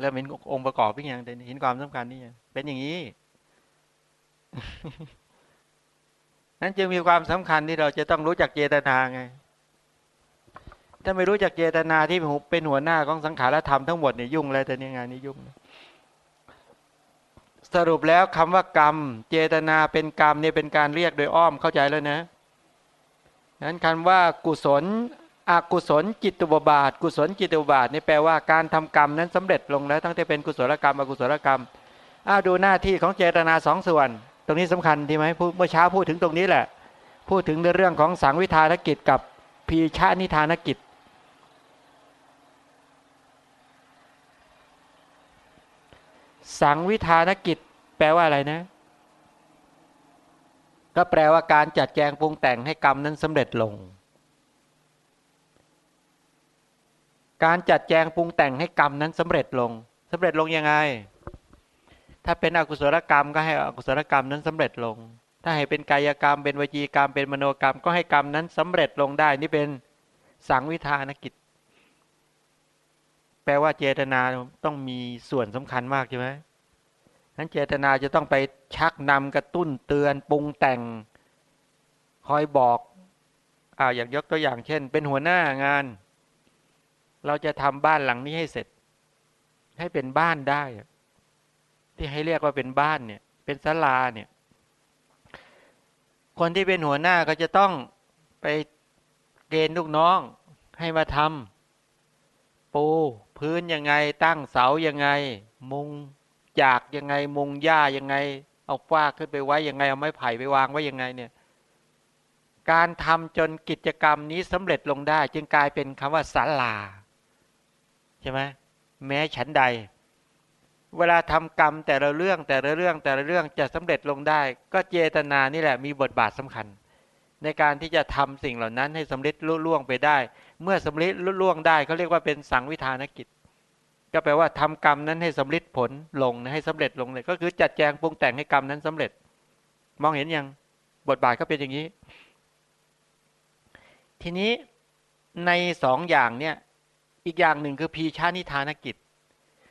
แล้วเห็นองค์ประกอบเป็นอย่างเห็นความสำคัญนี่เป็นอย่างนี้นั้นจึงมีความสำคัญที่เราจะต้องรู้จักเจตนาไง ถ้าไม่รู้จักเจตนาที่เป็นหัวหน้าของสังขารธรรมทั้งหมดเนี่ยยุ่งเลยแต่เนี่ยงานนี้ยุ่ง สรุปแล้วคำว่ากรรม เจตนาเป็นกรรมเนี่ยเป็นการเรียกโดยอ้อมเข้าใจแล้วนะนั้นคำว่ากุศลอกุศลจิตตุบบาท กุศลจิตตุบบาทนี่แปลว่าการทำกรรมนั้นสำเร็จลงแล้วตั้งแต่เป็นกุศลกรรมอกุศลกรรมอ้าวดูหน้าที่ของเจตนาสองส่วน ตรงนี้สำคัญดีไหมเมื่อเช้าพูดถึงตรงนี้แหละ พูดถึงในเรื่องของสังวิธานกิจกับพีชานิธานกิจ สังวิธานกิจ แปลว่าอะไรนะ ก็แปลว่าการจัดแจงปรุงแต่งให้กรรมนั้นสำเร็จลง การจัดแจงปรุงแต่งให้กรรมนั้นสำเร็จลงสำเร็จลงยังไง ถ้าเป็นอกุศลกรรมก็ให้อกุศลกรรมนั้นสำเร็จลง ถ้าให้เป็นกายกรรม เป็นวจีกรรม เป็นมโนกรรม ก็ให้กรรมนั้นสำเร็จลงได้ นี่เป็นสังวิธานกิจ แปลว่าเจตนาต้องมีส่วนสำคัญมากใช่ไหมนั้นเจตนาจะต้องไปชักนำกระตุ้นเตือนปรุงแต่ง คอยบอกอ่าอย่างยกตัวอย่างเช่น เป็นหัวหน้างาน เราจะทำบ้านหลังนี้ให้เสร็จ ให้เป็นบ้านได้ ที่ให้เรียกว่าเป็นบ้านเนี่ย เป็นศาลาเนี่ย คนที่เป็นหัวหน้าก็จะต้องไปเกณฑ์ลูกน้องให้มาทำ ปู พื้นยังไง ตั้งเสายังไง มุงจากยังไง มุงหญ้ายังไง เอาฟ้าขึ้นไปไว้ยังไง เอาไม้ไผ่ไปวางไว้ยังไงเนี่ย การทำจนกิจกรรมนี้สำเร็จลงได้ จึงกลายเป็นคำว่าศาลาใช่ไหมแม้ฉันใด เวลาทำกรรมแต่ละเรื่องแต่ละเรื่องแต่ละเรื่องจะสำเร็จลงได้ ก็เจตนานี่แหละมีบทบาทสำคัญ ในการที่จะทำสิ่งเหล่านั้นให้สำเร็จลุล่วงไปได้ เมื่อสำเร็จลุล่วงได้เขาเรียกว่าเป็นสังวิธานกิจ ก็แปลว่าทำกรรมนั้นให้สำเร็จผลลงให้สำเร็จลงเลย ก็คือจัดแจงปรุงแต่งให้กรรมนั้นสำเร็จ มองเห็นยังบทบาทก็เป็นอย่างนี้ ทีนี้ในสองอย่างเนี่ยอีกอย่างหนึ่งคือพีชานิทานกิจ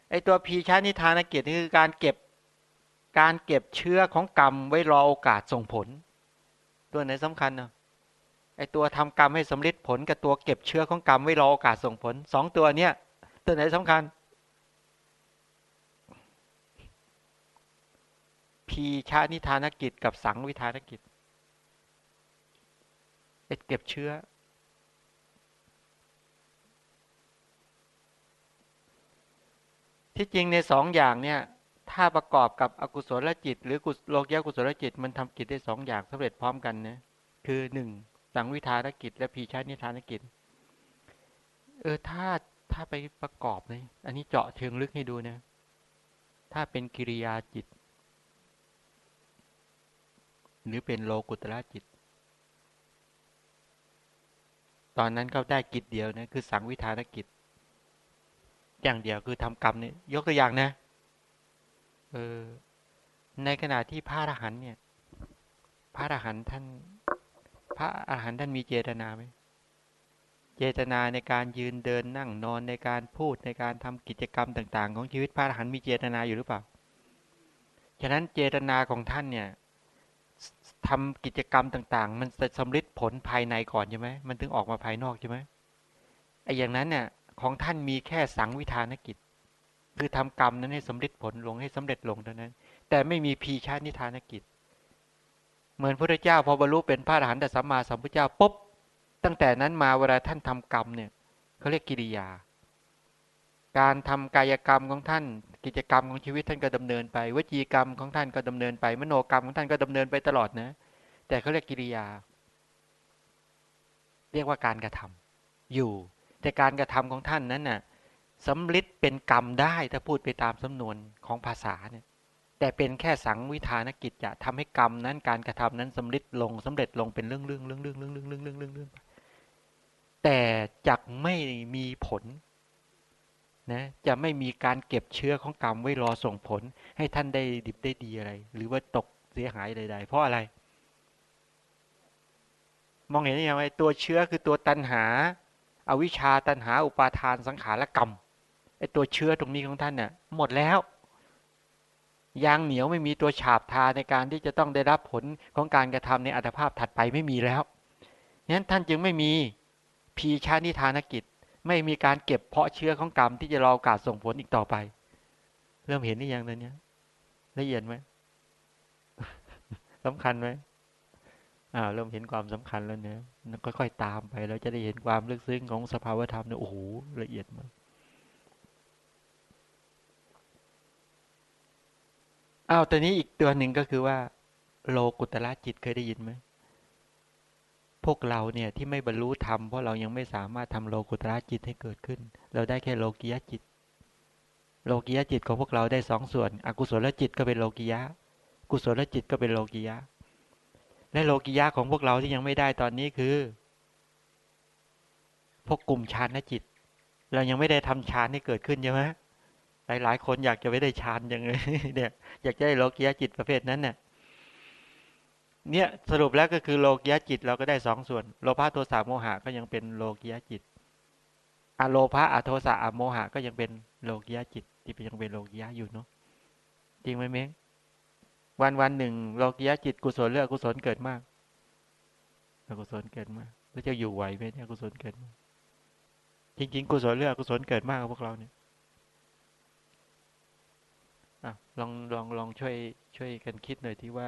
ไอตัวพีชานิทานกิจคือการเก็บการเก็บเชื้อของกรรมไว้รอโอกาสส่งผล ตัวไหนสำคัญเนาะ ไอตัวทำกรรมให้สำเร็จผลกับตัวเก็บเชื้อของกรรมไว้รอโอกาสส่งผลสองตัวเนี้ยตัวไหนสำคัญ พีชานิทานกิจกับสังวิธานกิจเก็บเชื้อ ที่จริงในสองอย่างเนี่ย ถ้าประกอบกับอกุศลจิต หรือกุโลกยกุศลจิต มันทำกิจได้สองอย่างสำเร็จพร้อมกันนะคือหนึ่ง สังวิธานกิจ และพีชานิธานกิจ เออถ้าถ้าไปประกอบเลย อันนี้เจาะเชิงลึกให้ดูนะ ถ้าเป็นกิริยาจิต หรือเป็นโลกุตระจิต ตอนนั้นเขาได้กิจเดียวนะคือสังวิธานกิจ อย่างเดียวคือทำกรรมเนี่ยยกตัวอย่างนะ เออในขณะที่พระอรหันเนี่ย พระอรหันท่าน พระอรหันท่านมีเจตนาไหมเจตนาในการยืนเดินนั่งนอนในการพูดในการทำกิจกรรมต่าง ๆ ของชีวิตพระอรหันมีเจตนาอยู่หรือเปล่า ฉะนั้นเจตนาของท่านเนี่ยทำกิจกรรมต่าง ๆ มันจะสำลิดผลภายในก่อนใช่ไหมมันถึงออกมาภายนอกใช่ไหมไอ้อย่างนั้นเนี่ยของท่านมีแค่สังวิธานกิจ คือทำกรรมนั้นให้สำเร็จผลลงให้สำเร็จลงเท่านั้น แต่ไม่มีพีชานิธานกิจ เหมือนพระเจ้าพอบรรลุเป็นพระอรหันตสัมมาสัมพุทธเจ้าปุ๊บตั้งแต่นั้นมาเวลาท่านทำกรรมเนี่ยเขาเรียกกิริยา การทำกายกรรมของท่าน กิจกรรมของชีวิตท่านก็ดำเนินไปวจีกรรมของท่านก็ดำเนินไป มโนกรรมของท่านก็ดำเนินไปตลอดนะ แต่เขาเรียกกิริยา เรียกว่าการกระทำอยู่ แต่การกระทำของท่านนั้นน่ะสำลิดเป็นกรรมได้ถ้าพูดไปตามสำนวนของภาษาเนี่ย แต่เป็นแค่สังวิธานกิจจะทำให้กรรมนั้นการกระทำนั้นสำลิดลงสำเร็จลงเป็นเรื่องเรื่องเรื่องเรื่องเรื่องเรื่องเรื่องเรื่องเรื่องเรื่องแต่จักไม่มีผลนะจะไม่มีการเก็บเชื้อของกรรมไว้รอส่งผล ให้ท่านได้ดิบได้ดีอะไร หรือว่าตกเสียหายใดๆ เพราะอะไร มองเห็นยังไงตัวเชื้อคือตัวตันหาอวิชชาตันหาอุปาทานสังขารกรรมไอตัวเชื้อตรงนี้ของท่านเนี่ยหมดแล้ว ยางเหนียวไม่มีตัวฉาบทาในการที่จะต้องได้รับผลของการกระทำในอัตภาพถัดไปไม่มีแล้วนั้นท่านจึงไม่มีพีชานิทานกิจ ไม่มีการเก็บเพาะเชื้อของกรรมที่จะรอโอกาสส่งผลอีกต่อไป เริ่มเห็นนี่ยังตอนนี้ละเอียดไหมสำคัญไหมอ่าเริ่มเห็นความสำคัญแล้วเนี่ยค่อยๆตามไปเราจะได้เห็นความลึกซึ้งของสภาวธรรมเนี่ยโอ้โหละเอียดมาก อ้าวตอนนี้อีกตัวหนึ่งก็คือว่า โลกุตละจิตเคยได้ยินไหมพวกเราเนี่ยที่ไม่บรรลุธรรมเพราะเรายังไม่สามารถทำโลกุตระจิตให้เกิดขึ้น เราได้แค่โลกิยจิต โลกิยจิตของพวกเราได้สองส่วน อกุศลจิตก็เป็นโลกิยะ กุศลจิตก็เป็นโลกิยะ และโลกิยะของพวกเราที่ยังไม่ได้ตอนนี้คือ พวกกลุ่มฌานจิต เรายังไม่ได้ทำฌานให้เกิดขึ้นใช่ไหม หลายๆคนอยากจะไม่ได้ฌานอย่างเลยเนี่ย อยากจะได้โลกิยะจิตประเภทนั้นเนี่ยเนี่ยสรุปแล้วก็คือโลกียจิตเราก็ได้สองส่วน โลภะโทสะโมหะก็ยังเป็นโลกียจิตอะโลภะอะโทสะอะโมหะก็ยังเป็นโลกียจิต ที่ยังเป็นโลกียอยู่เนาะจริงไหมเม้งวันวันหนึ่งโลกียจิตกุศลเลือกกุศลเกิดมากกุศลเกิดมากแล้วจะอยู่ไหวไหมเนี่ยกุศลเกิดมากจริงๆกุศลเลือกกุศลเกิดมากกับพวกเราเนี่ย ลองลองลองช่วยช่วยกันคิดหน่อยที่ว่า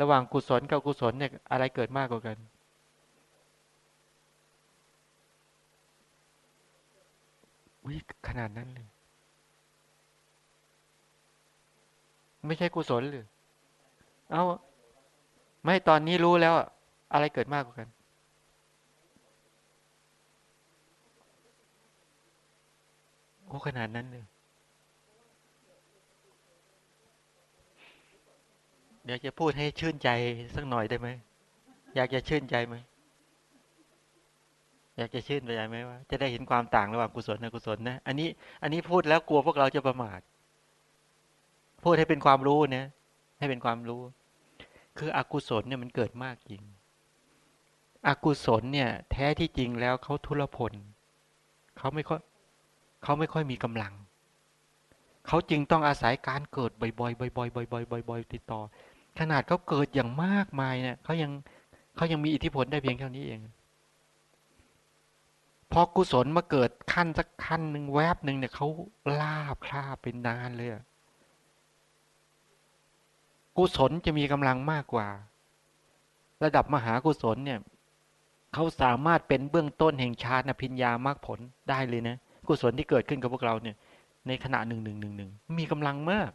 ระหว่างกุศลกับกุศลเนี่ยอะไรเกิดมากกว่ากันวิขนาดนั้นเลย ไม่ใช่กุศลหรือเอาไม่ตอนนี้รู้แล้วอะไรเกิดมากกว่ากันโอ้ขนาดนั้นเลย เดี๋ยวจะพูดให้ชื่นใจสักหน่อยได้ไหม อยากจะชื่นใจไหม อยากจะชื่นใจไหมว่า จะได้เห็นความต่างระหว่างกุศลกับกุศลนะ อันนี้ อันนี้พูดแล้วกลัวพวกเราจะประมาท พูดให้เป็นความรู้นะ ให้เป็นความรู้ คืออกุศลเนี่ยมันเกิดมากจริง อกุศลเนี่ย แท้ที่จริงแล้วเขาทุรพล เขาไม่ค่อยเขาไม่ค่อยมีกำลังเขาจึงต้องอาศัยการเกิดบ่อยๆบ่อยๆบ่อยๆบ่อยๆติดต่อ ขนาดเขาเกิดอย่างมากมายเนี่ยเขายังเขายังมีอิทธิพลได้เพียงเท่านี้เองพอกุศลมาเกิดขั้นสักขั้นหนึ่งแวบหนึ่งเนี่ยเขาลาบคลาบเป็นนานเลยกุศลจะมีกำลังมากกว่า ระดับมหากุศลเนี่ยเขาสามารถเป็นเบื้องต้นแห่งฌานพิญญามรรคผลได้เลยนะ กุศลที่เกิดขึ้นกับพวกเราเนี่ย ในขณะหนึ่งหนึ่งหนึ่งหนึ่งมีกำลังมาก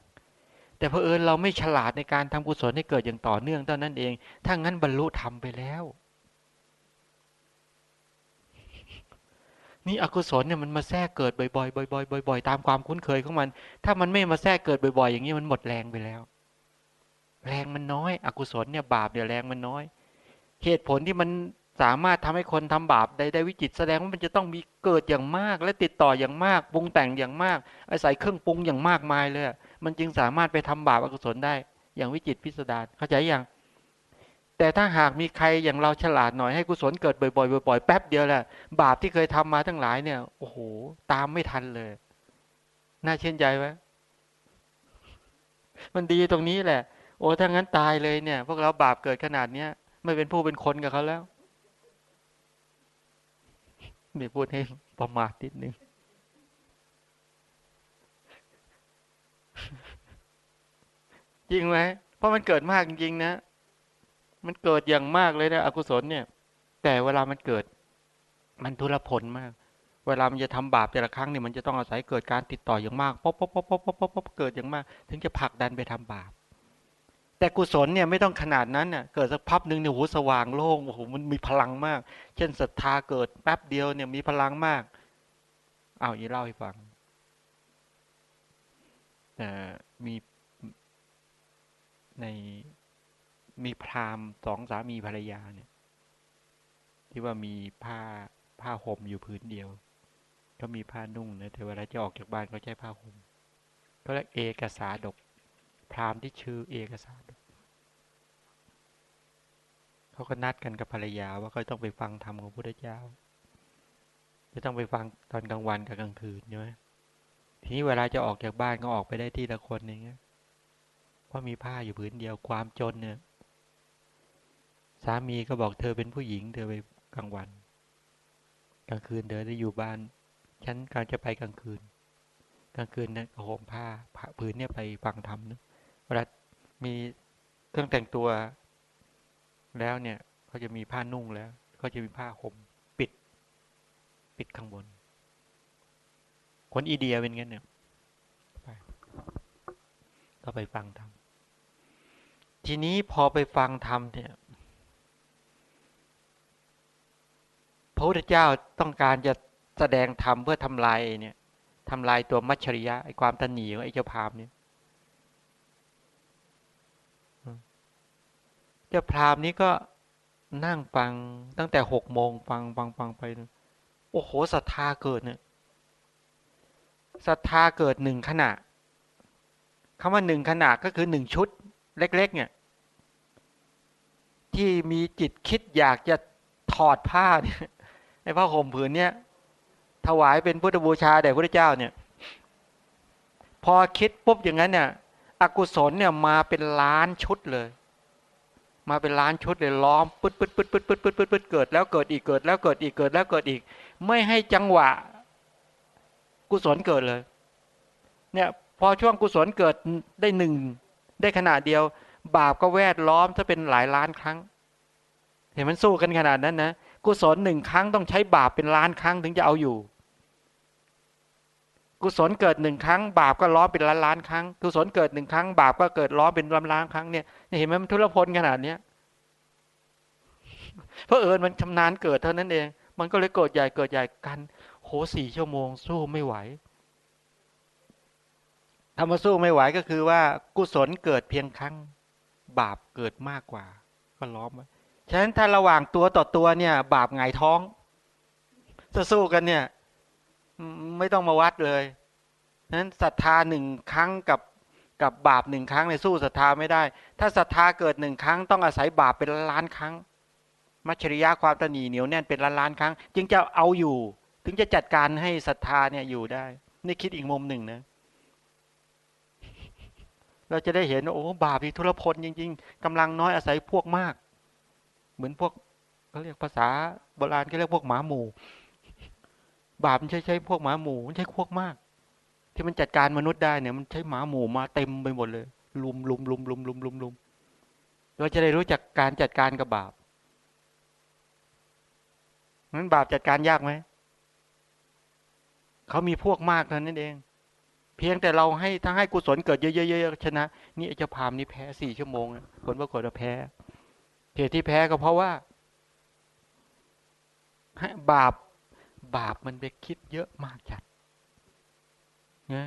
แต่เพอเอิญเราไม่ฉลาดในการทำกุศลให้เกิดอย่างต่อเนื่องเท่านั้นเอง ถ้างั้นบรรลุธรรมไปแล้ว นี่อกุศลเนี่ยมันมาแทรกเกิดบ่อยๆบ่อยๆบ่อยๆตามความคุ้นเคยของมัน ถ้ามันไม่มาแทรกเกิดบ่อยๆ อย่างนี้มันหมดแรงไปแล้ว แรงมันน้อย อกุศลเนี่ยบาปเนี่ยแรงมันน้อย เหตุผลที่มันสามารถทำให้คนทำบาปได้ได้วิจิตแสดงว่ามันจะต้องมีเกิดอย่างมาก และติดต่ออย่างมากปรุงแต่งอย่างมาก อาศัยเครื่องปรุงอย่างมากมายเลย มันจึงสามารถไปทำบาปอกุศลได้ อย่างวิจิตพิสดารเข้าใจยังแต่ถ้าหากมีใครอย่างเราฉลาดหน่อยให้กุศลเกิดบ่อยๆบ่อยๆแป๊บเดียวแหละบาปที่เคยทำมาทั้งหลายเนี่ยโอ้โหตามไม่ทันเลย น่าเชื่อใจไหมมันดีตรงนี้แหละ โอ้ถ้างั้นตายเลยเนี่ย พวกเราบาปเกิดขนาดเนี้ยไม่เป็นผู้เป็นคนกับเขาแล้วไม่พูดให้ประมาทนิดนึง จริงไหมเพราะมันเกิดมากจริงๆนะ มันเกิดอย่างมากเลยนะอกุศลเนี่ย แต่เวลามันเกิด มันทุรพลมาก เวลามันจะทำบาปแต่ละครั้งเนี่ยมันจะต้องอาศัยเกิดการติดต่ออย่างมากป๊อปป๊อปป๊อปป๊อปป๊อปป๊อปเกิดอย่างมาก ถึงจะผลักดันไปทำบาป แต่กุศลเนี่ยไม่ต้องขนาดนั้นเนี่ยเกิดสักแป๊บหนึ่งเนี่ยโหสว่างโล่งโอ้โหมันมีพลังมาก เช่นศรัทธาเกิดแป๊บเดียวเนี่ยมีพลังมากเอาอีเล่าให้ฟังมี ในมีพราหมณ์สองสามีภรรยาเนี่ย ที่ว่ามีผ้าผ้าห่มอยู่พื้นเดียวก็มีผ้านุ่งนะแต่เวลาจะออกจากบ้านก็ใช้ผ้าห่มเขาเรียกเอกสาดก พราหมณ์ที่ชื่อเอกสาดกเขาก็นัดกันกับภรรยาว่าเขาต้องไปฟังธรรมของพระพุทธเจ้า จะต้องไปฟังตอนกลางวันกับกลางคืนใช่ไหมทีนี้เวลาจะออกจากบ้านก็ออกไปได้ที่ละคนอย่างเงี้ย เพราะมีผ้าอยู่ผืนเดียวความจนเนี่ย สามีก็บอกเธอเป็นผู้หญิง เธอไปกลางวัน กลางคืนเธอได้อยู่บ้าน ฉันกำลังจะไปกลางคืน กลางคืนเนี่ยห่มผ้าผ้าผืนเนี่ยไปฟังธรรมนะเวลามีเครื่องแต่งตัว แล้วเนี่ยเขาจะมีผ้านุ่งแล้วเขาจะมีผ้าห่มปิด ปิดข้างบน คนอินเดียเป็นงั้นเนี่ยไป ก็ไปฟังธรรมทีนี้พอไปฟังธรรมเนี่ยพระพุทธเจ้าต้องการจะแสดงธรรมเพื่อทำลายเนี่ยทำลายตัวมัชริยะไอความตันหนีของไอเจ้าพามเนี่ยเจ้าพรามนี้ก็นั่งฟังตั้งแต่หกโมงฟังฟังฟังไปนะโอ้โหศรัทธาเกิดเนี่ยศรัทธาเกิดหนึ่งขณะ คำว่าหนึ่งขณะก็คือหนึ่งชุดเล็ก ๆ เนี่ย ที่มีจิตคิดอยากจะถอดผ้าเนี่ยไอ้ผ้าห่มผืนเนี้ยถวายเป็นพุทธบูชาแด่พระเจ้าเนี่ย พอคิดปุ๊บอย่างนั้นเนี่ยอกุศลเนี่ยมาเป็นล้านชุดเลย มาเป็นล้านชุดเลยล้อมปึ๊ดปึ๊ดปึ๊ดปึ๊ดปึ๊ดปึ๊ดปึ๊ดปึ๊ดเกิดแล้วเกิดอีกเกิดแล้วเกิดอีกเกิดแล้วเกิดอีก ไม่ให้จังหวะ กุศลเกิดเลย เนี่ย พอช่วงกุศลเกิดได้หนึ่งได้ขนาดเดียว บาปก็แวดล้อมถ้าเป็นหลายล้านครั้ง เห็นมันสู้กันขนาดนั้นนะกุศลหนึ่งครั้งต้องใช้บาปเป็นล้านครั้งถึงจะเอาอยู่ กุศลเกิดหนึ่งครั้ง บาปก็ล้อมเป็นล้านล้านครั้ง กุศลเกิดหนึ่งครั้ง บาปก็เกิดล้อมเป็นล้านล้านครั้งเนี่ยเห็นไหมมันทุรพลขนาดเนี้ยเพราะเอิญมันชำนาญเกิดเท่านั้นเอง มันก็เลยเกิดใหญ่เกิดใหญ่กัน โหสี่ชั่วโมงสู้ไม่ไหว ถ้ามาสู้ไม่ไหวก็คือว่ากุศลเกิดเพียงครั้ง บาปเกิดมากกว่า ก็ล้อมไว้ฉะนั้นถ้าระหว่างตัวต่อตัวเนี่ย บาปไงท้องจะสู้กันเนี่ย ไม่ต้องมาวัดเลยฉะนั้นศรัทธาหนึ่งครั้งกับกับบาปหนึ่งครั้งในสู้ศรัทธาไม่ได้ ถ้าศรัทธาเกิดหนึ่งครั้งต้องอาศัยบาปเป็นล้านครั้ง มัชริยะความตนีเหนียวแน่นเป็นล้านล้านครั้ง จึงจะเอาอยู่ ถึงจะจัดการให้ศรัทธาเนี่ยอยู่ได้ นี่คิดอีกมุมหนึ่งนะ เราจะได้เห็นโอ้บาปที่ทุรพลจริง ๆกำลังน้อยอาศัยพวกมาก เหมือนพวกเขาเรียกภาษาโบราณเขาเรียกพวกหมาหมู่ บาปมันใช่ใช่พวกหมาหมู่มันใช่พวกมาก ที่มันจัดการมนุษย์ได้เนี่ยมันใช้หมาหมู่มาเต็มไปหมดเลย ลุมลุมลุมลุมลุมลุมลุมเราจะได้รู้จักการจัดการกับบาปนั้นบาปจัดการยากไหมเขามีพวกมากเท่านั้นเอง เพียงแต่เราให้ทั้งให้กุศลเกิดเยอะๆชนะ นี่เจ้าพามนี่แพ้สี่ชั่วโมงผลปรากฏว่าแพ้เหตุที่แพ้ก็เพราะว่าบาปบาปมันไปคิดเยอะมากจัดนะ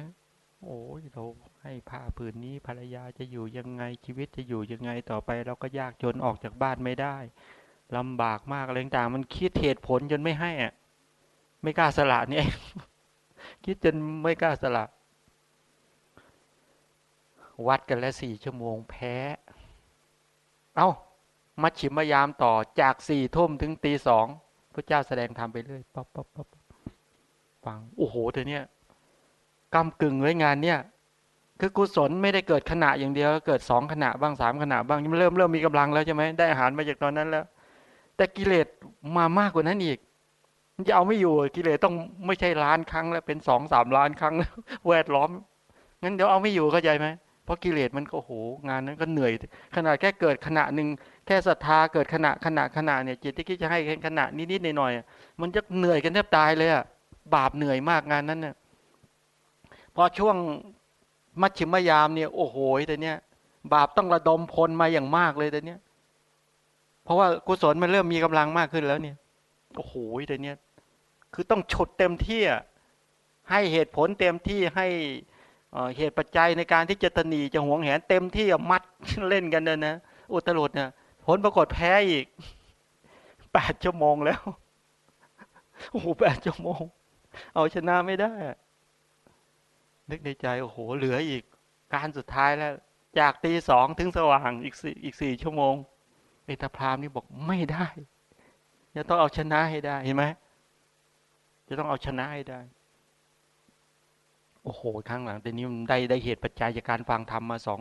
โอ้ยเราให้ผ้าผืนนี้ภรรยาจะอยู่ยังไงชีวิตจะอยู่ยังไงต่อไป เราก็ยากจนออกจากบ้านไม่ได้ลำบากมากอะไรต่างมันคิดเหตุผลจนไม่ให้อะไม่กล้าสละเนี่ยคิดจนไม่กล้าสละ วัดกันแล้วสี่ชั่วโมงแพ้ เอ้ามัชฌิมยามต่อจากสี่ทุ่มถึงตีสองพระเจ้าแสดงธรรมไปเรื่อยป๊อปป๊อปป๊อปฟัง โอ้โหเธอเนี่ยก้ำกึ่งไว้งานเนี่ย คือกุศลไม่ได้เกิดขณะอย่างเดียว เกิดสองขณะบ้างสามขณะบ้างมันเริ่มเริ่มมีกำลังแล้วใช่ไหมได้อาหารมาจากตอนนั้นแล้ว แต่กิเลสมามากกว่านั้นอีกมันจะเอาไม่อยู่กิเลสต้องไม่ใช่ล้านครั้งแล้วเป็นสองสามล้านครั้งแล้วแวดล้อมงั้นเดี๋ยวเอาไม่อยู่เข้าใจไหม ราะกิเลสมันก็โหงานนั้นก็เหนื่อย ขนาดแค่เกิดขณะหนึ่งแค่ศรัทธาเกิดขณะขณะขณะเนี่ยจิตที่คิดจะให้ขณะนิดๆหน่อยๆมันจะเหนื่อยกันแทบตายเลยอะบาปเหนื่อยมากงานนั้นเนี่ยพอช่วงมัชชิมยามเนี่ยโอ้โหแต่เนี้ยบาปต้องระดมพลมาอย่างมากเลยแต่เนี้ยเพราะว่ากุศลมันเริ่มมีกำลังมากขึ้นแล้วเนี่ยโอ้โหแต่เนี้ยคือต้องฉดเต็มที่ให้เหตุผลเต็มที่ให้ เหตุปัจจัยในการที่จะตนีจะหวงแหนเต็มที่มัดเล่นกันเลยนะอุตรุดเนี่ยผลปรากฏแพ้อีกแปดชั่วโมงแล้วโอ้โหแปดชั่วโมง เอาชนะไม่ได้ นึกในใจโอ้โหเหลืออีก การสุดท้ายแล้ว จากตีสองถึงสว่างอีกสี่อีกสี่ชั่วโมงเอตพรามนี่บอกไม่ได้จะต้องเอาชนะให้ได้เห็นไหมจะต้องเอาชนะให้ได้ โอ้โหครั้งหลังแต่นี้มันได้ได้เหตุปัจจัยจากการฟังธรรมมาสอง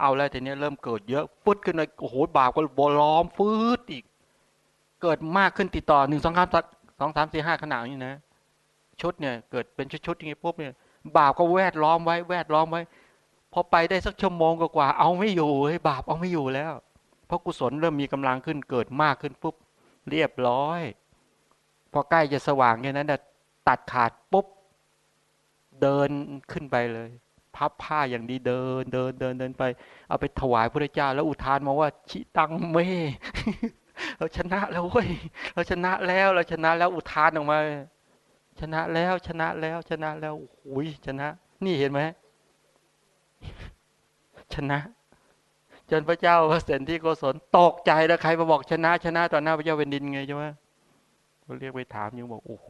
เอาแล้วแต่นี้เริ่มเกิดเยอะปุ๊ดขึ้นเลยโอ้โหบาปก็บล้อมฟืดอีก เกิดมากขึ้นติดต่อหนึ่งสองสามสองสามสี่ห้าขนาดนี้นะชุดเนี่ยเกิดเป็นชุดๆอย่างนี้ปุ๊บเนี่ยบาปก็แวดล้อมไว้ แวดล้อมไว้พอไปได้สักชั่วโมงกว่าเอาไม่อยู่ให้บาปเอาไม่อยู่แล้วพราะกุศลเริ่มมีกำลังขึ้นเกิดมากขึ้นปุ๊บเรียบร้อย พอใกล้จะสว่างแค่นั้นตัดขาดปุ๊บ เดินขึ้นไปเลย พับผ้าอย่างดีเดิน เดินเดินเดินไป เอาไปถวายพระเจ้า แล้วอุทานมาว่า ชิตังเมเราชนะแล้วเว้ยเราชนะแล้วเราชนะแล้วอุทานออกมา ชนะแล้วชนะแล้วชนะแล้วโอ้ยชนะ นี่เห็นไหมชนะ จนพระเจ้าพระเสนที่โกศลตกใจแล้วใครมาบอกชนะ ชนะต่อหน้าพระเจ้าเป็นดินไงใช่ไหมเขาเรียกไปถามยังบอกโอ้โห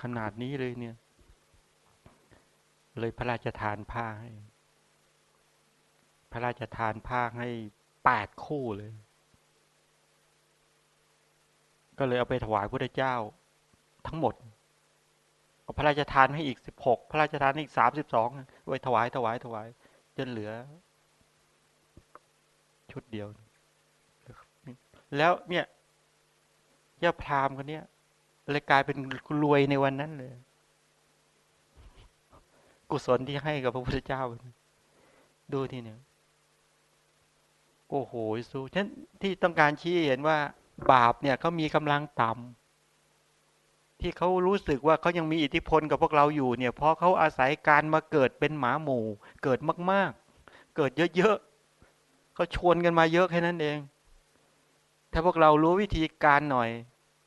ขนาดนี้เลยเนี่ย เลยพระราชทานผ้าให้ พระราชทานผ้าให้แปดคู่เลย ก็เลยเอาไปถวายพระเจ้าทั้งหมดพระราชทานให้อีกสิบหกพระราชทานอีกสามสิบสองไว้ถวายถวายถวาย จนเหลือ ชุดเดียว แล้วเนี่ยย่าพรามคนเนี้ยเลยกลายเป็นรวยในวันนั้นเลย กุศลที่ให้กับพระพุทธเจ้า ดูที่นี่ยโอ้โหสู้ฉันที่ต้องการชี้เห็นว่า บาปเนี่ยเขามีกำลังต่ำที่เขารู้สึกว่าเขายังมีอิทธิพลกับพวกเราอยู่เนี่ย เพราะเขาอาศัยการมาเกิดเป็นหมาหมู่ เกิดมาก ๆ เกิดเยอะๆเขาชวนกันมาเยอะแค่นั้นเอง ถ้าพวกเรารู้วิธีการหน่อย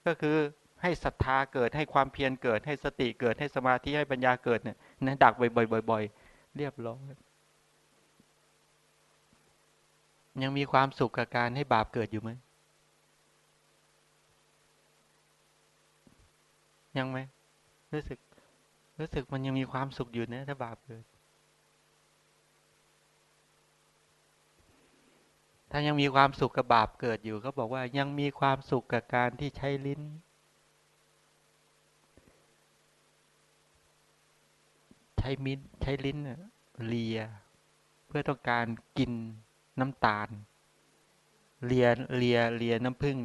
ก็คือ ให้ศรัทธาเกิดให้ความเพียรเกิด ให้สติเกิดให้สมาธิให้ปัญญาเกิดเนี่ยนะดักบ่อยๆเรียบร้อยยังมีความสุขกับการให้บาปเกิดอยู่ไหมยังไหมรู้สึก รู้สึกมันยังมีความสุขอยู่นะถ้าบาปเกิด ถ้ายังมีความสุขกับบาปเกิดอยู่เขาบอกว่ายังมีความสุขกับการที่ใช้ลิ้น ช้มิ้นใช้ลิ้นเลีย เพื่อต้องการกินน้ำตาล เลียเลียเลียน้ำผึ้ง